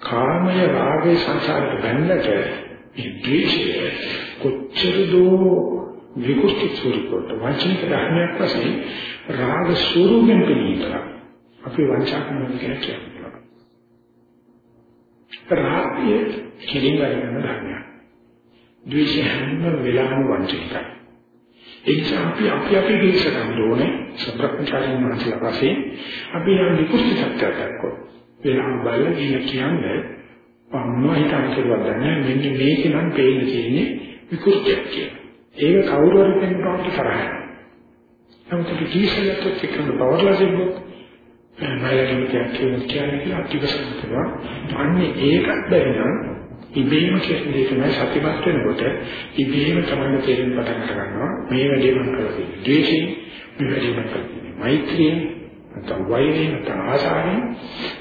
කාමය රාගය සංසාරට බැඳලා මේ ද්වේෂය කොච්චර දෝ විකෘති ස්වරූපයට වචනික ධර්මයක් වශයෙන් රාග ස්වරූපෙන් පිළිතර අපි වංචා කරනවා කියලා කියනවා. රාගය කෙලින් වරගෙන ධර්මයක්. ද්වේෂය හැම වෙලාවෙම වංචනිකයි. ඒ නිසා අපි අපි අපි දේශ ගන්න ඕනේ සම්ප්‍රක්‍රියාවෙන් මානසික වශයෙන් අපි යම් විකෘති සත්‍යයක් කරකෝ. වෙලාව බලලා ඉන්න කියන්නේ පම්මා හිතන කියලා දැන මෙන්න මේක නම් පේන්න තියෙන්නේ විකෘතියක් කියලා. ඒක කවුරු හරි කෙනෙකුට තරහයි. නමුත් අපි කීසලත් එක්කම බවරලා තිබ්බොත් මයිලකින් කියන්නේ කියලා අතිවසන කරනවා. අන්නේ ඒකත් බැරි නම් ඉබේම කියන දේ තමයි සතිමත් වෙනකොට ඉබේම තමයි තේරෙන්න පටන් ගන්නවා මේ වැඩේ මම කරලා තියෙන්නේ. ද්වේෂයෙන් මේ වැඩේ මම කරලා තියෙන්නේ. මෛත්‍රියෙන් නැත්නම් වෛරයෙන් නැත්නම් ආසාවෙන්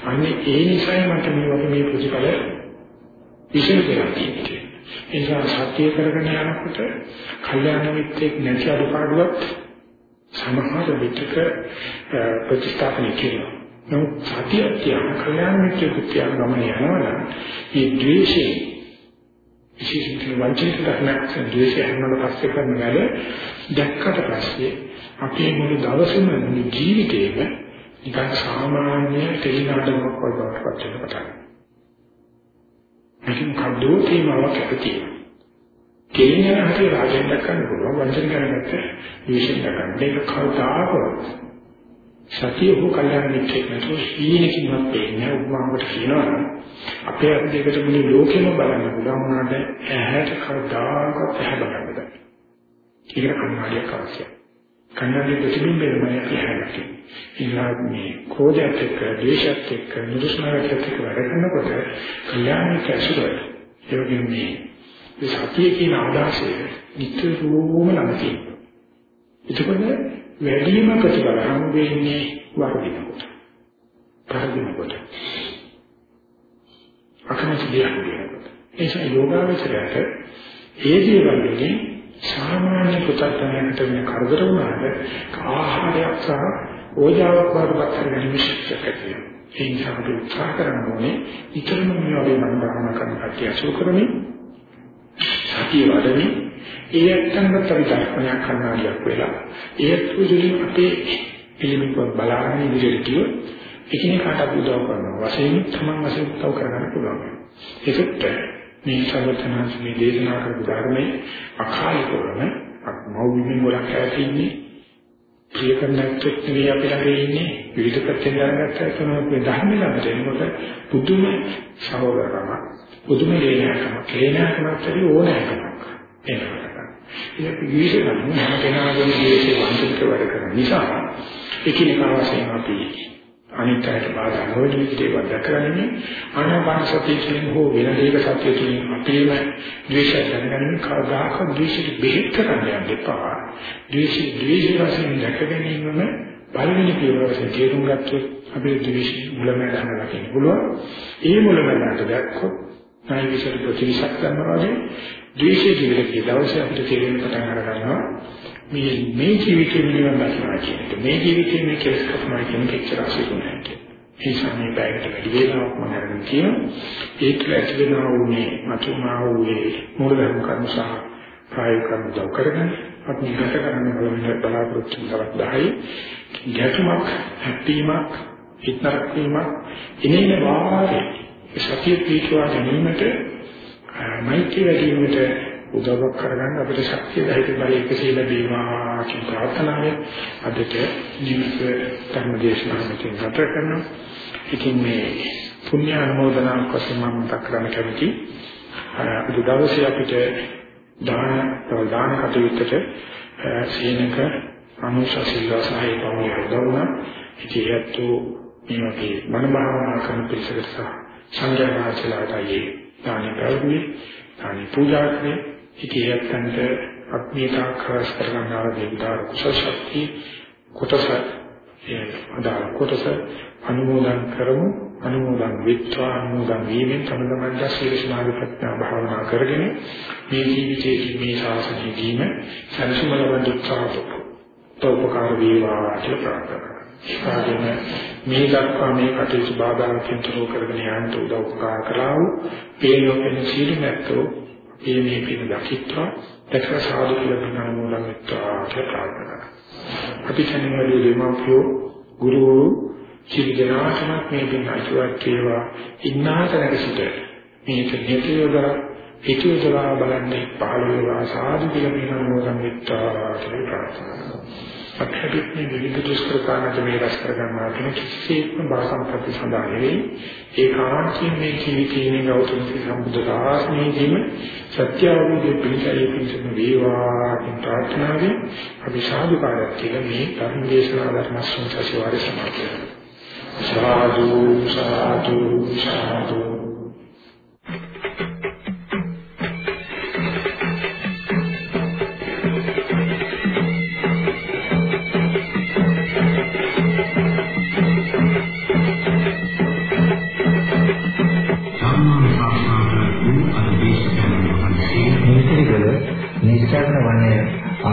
අන්නේ ඒ නිසා මට මේ වගේ මේ ප්‍රතිඵල විශේෂ කරලා තියෙන්නේ. ඒ නිසා සත්‍ය කරගෙන යනකොට කල්යාණ මිත්‍රෙක් නැති අඩුපාඩුවක් සමහර විටක ප්‍රතිස්ථාපනය කියනවා. නමුත් සතිය කියන කල්යාණ මිත්‍රෙක් කියන ගමන යනවා මේ ද්වේෂය විශේෂයෙන් වංචනික ධර්මයක් ද්වේෂය හැමෝම පස්සේ කරන වැඩ දැක්කට පස්සේ අපේ මුළු දවසම මුළු ජීවිතේම නිකන් සාමාන්‍ය තේනාඩමක් වගේ පත් වෙන පටන් මේකෙන් කද්දෝ තේමාවක් ඇති කෙලින හැටි රාජෙන් දක්වන්න පුළුවන් වංචන කරගත්ත ද්වේෂයෙන් දක්වන්න මේක කවදාකවත් සතිය හෝ කල්යාණ මිත්‍රෙක් නැතුව සීනකින්වත් පේන්නේ උපමාවට කියනවා අපේ අත් දෙකට මුළු ලෝකෙම බලන්න පුළුවන් වුණාට ඇහැට කවදාකවත් ඇහැ බලන්න බෑ. ඒක කන්නාඩියක් අවශ්‍යයි. කන්නාඩිය ප්‍රතිබිම්බයමයි අපි හැදෙන්නේ. ඉන්නා මේ ක්‍රෝධයත් එක්ක, ද්වේෂයත් එක්ක, නිරුස්නායත් එක්ක වැඩ කරනකොට කල්යාණ මිත්‍රසුර ඒ වගේ මේ සතිය කියන අදහසෙ නිතරම ළඟ තියෙනවා. එතකොට වැඩිම ප්‍රතිඵල හම් වෙන්නේ වර්ධිනකොට. වර්ධිනකොට. අකමැති දෙයක් වෙනකොට. ඒ නිසා යෝගාවචරයට ඒ දේවල් වලින් සාමාන්‍ය පුතත්යන්ට වෙන කරදර වුණාට ආහාරයක් සහ ඕජාවක් වඩපත් කරගන්න ශක්තියක් ඇති වෙනවා. ඒ නිසා අපි උත්සාහ කරන්න ඕනේ ඊතරම් මේ වගේ මන භාවනා කරන කටිය අසු කරමින් සතිය වඩමින් ඒ ඇත්තන්ට අපි ධර්මයක් කන්නාඩියක් වෙලා ඒත් උදලින් අපේ පිළිමික බලාගෙන ඉදිරියට ගියොත් එකිනෙකාට අපි උදව් කරනවා වශයෙන් තමන් වශයෙන් උදව් කරගන්න පුළුවන් ඒකට මේ සර්වඥාන්සේ මේ දේශනා කරපු ධර්මයේ අකාලිකවම මෞවිමින් වලක් ඇතින්නේ ප්‍රිය කරන්නත් නෙවෙයි අපි ළඟ ඉන්නේ විවිධ පැත්තෙන් දැනගත්තා තමයි මේ ධර්මය ළඟට එනකොට පුදුම සහෝදරකම පුදුම ලේනකම ලේනකමත් ඇති ඕනෑකමක් එනවා ඒක විශේෂ නම් හැම කෙනාගේම ජීවිතේ වංශික වැඩ කරන නිසා එකිනෙකා වශයෙන් අපි අනිත්‍යයට බාධා නොවන විදිහට දැකගන්නේ ආනාපාන සතිය කියන හෝ වෙන දෙයක සතිය කියන අපේම ද්වේෂය දැනගන්න කවදාක ද්වේෂෙට බෙහෙත් කරන්න යන්න එපා. ද්වේෂي ද්වේෂ වශයෙන් දැක ගැනීමම පළවෙනි පියවර වශයෙන් තේරුම් ගත්තොත් අපේ ද්වේෂي මුලමඳ හඳලා පුළුවන්. ඒ මුලමඳට දැක්කොත් නැයි විශේෂ ප්‍රතිවිසක් කරනවා වගේ ද්වේෂයේ ජීවිතයේ දවසේ අපිට තේරෙන්න පටන් අර ගන්නවා මේ මේ ජීවිතේ නිවන් දකිනවා කියන එක. මේ ජීවිතේ මේ කෙලස් කපනවා කියන එක එච්චර අසුරු නැහැ කියන ඒ සමේ බෑගට වැඩි වේලාවක් මම අරගෙන කියන ඒක ඇති වෙනවා උනේ මතුමා වූයේ මූලධර්ම කර්ම සහ ප්‍රායෝගික කර්ම දව කරගෙන අපි ගත කරන්න බලන්න බලාපොරොත්තු තවත් 10 ගැටුමක් හැප්පීමක් හිතනක් වීමක් ඉන්නේ වාරේ සතිය පිටවා ගැනීමට මෛත්‍රී වැඩිවීමට උදව්වක් කරගන්න අපිට ශක්තිය ධෛර්ය බලය එකසේ ලැබීමා කියන ප්‍රාර්ථනාවෙන් අදට ජීවිත ධර්මදේශනාවකින් ගත කරනවා. ඉතින් මේ පුණ්‍ය අනුමෝදනාවක් වශයෙන් මම මතක් කරන්න කැමති. අද දවසේ අපිට දාන දාන කටයුත්තට සීනක අනුශාසීලා සහාය පවුල උදව්නා. ඉතින් ඒත් මේ වගේ මන භාවනා කරන පිළිසකට සහ සංඝයාචලාටයි දානි පැවැත්මේ දානි පූජා කරේ ඉතියත්තන්ට අත්මීතා කරස් කරගන්න ආරම්භ කුසල ශක්තිය කොටස අදාළ කොටස අනුමෝදන් කරමු. අනුමෝදන් විත්වා අනුමෝදන් වීමෙන් තම තමන්ට සීල සමාධි ප්‍රඥා භාවනා කරගෙන මේ ජීවිතයේ මේ ශාසනයේදීම සනසුම ලබන උත්සාහය තෝපකාර වේවා කියලා ප්‍රාර්ථනා ඒකගෙන මේ දක්වා මේ කටයුතු බාධාකින් තුරු කරගෙන යන්න උදව් උපකාර කළා වූ ඒ ලෝකෙන සීල නැත්තෝ ඒ මේ පින දකිත්වා. දැක සාදු කියලා ප්‍රණාම මොලමිත්වා කියලා ප්‍රාර්ථනා අපි කන්නේ දෙමාපියෝ ගුරුවරු සිවිදනාටම මේ පින් අසුවක් වේවා ඉන්නාතරක සිට මේක හේතුවදලා හේතුවදලා බලන්නේ පහළ වේවා සාදු කියලා ප්‍රණාම මොලමිත්වා කියලා ප්‍රාර්ථනා අපිට මේ විවිධ දුෂ්කරතාවන්ට මේ රස කරගන්නවා කියන කිසිසේත්ම බාසම්පති සඳහා නෙවෙයි. ඒකාන්තයෙන් මේ ජීවිතයේ ගෞතම සම්බුද්ධ ශාසනයේදීම සත්‍ය අවබෝධයේ පිළිසයි පිළිසම වේවා කියන ප්‍රාර්ථනාවෙන් අපි සාදුකාරයක් කියලා මේ ධර්ම දේශනා ධර්ම සංසාරේ සමාප්ත සාදු සාදු සාදු.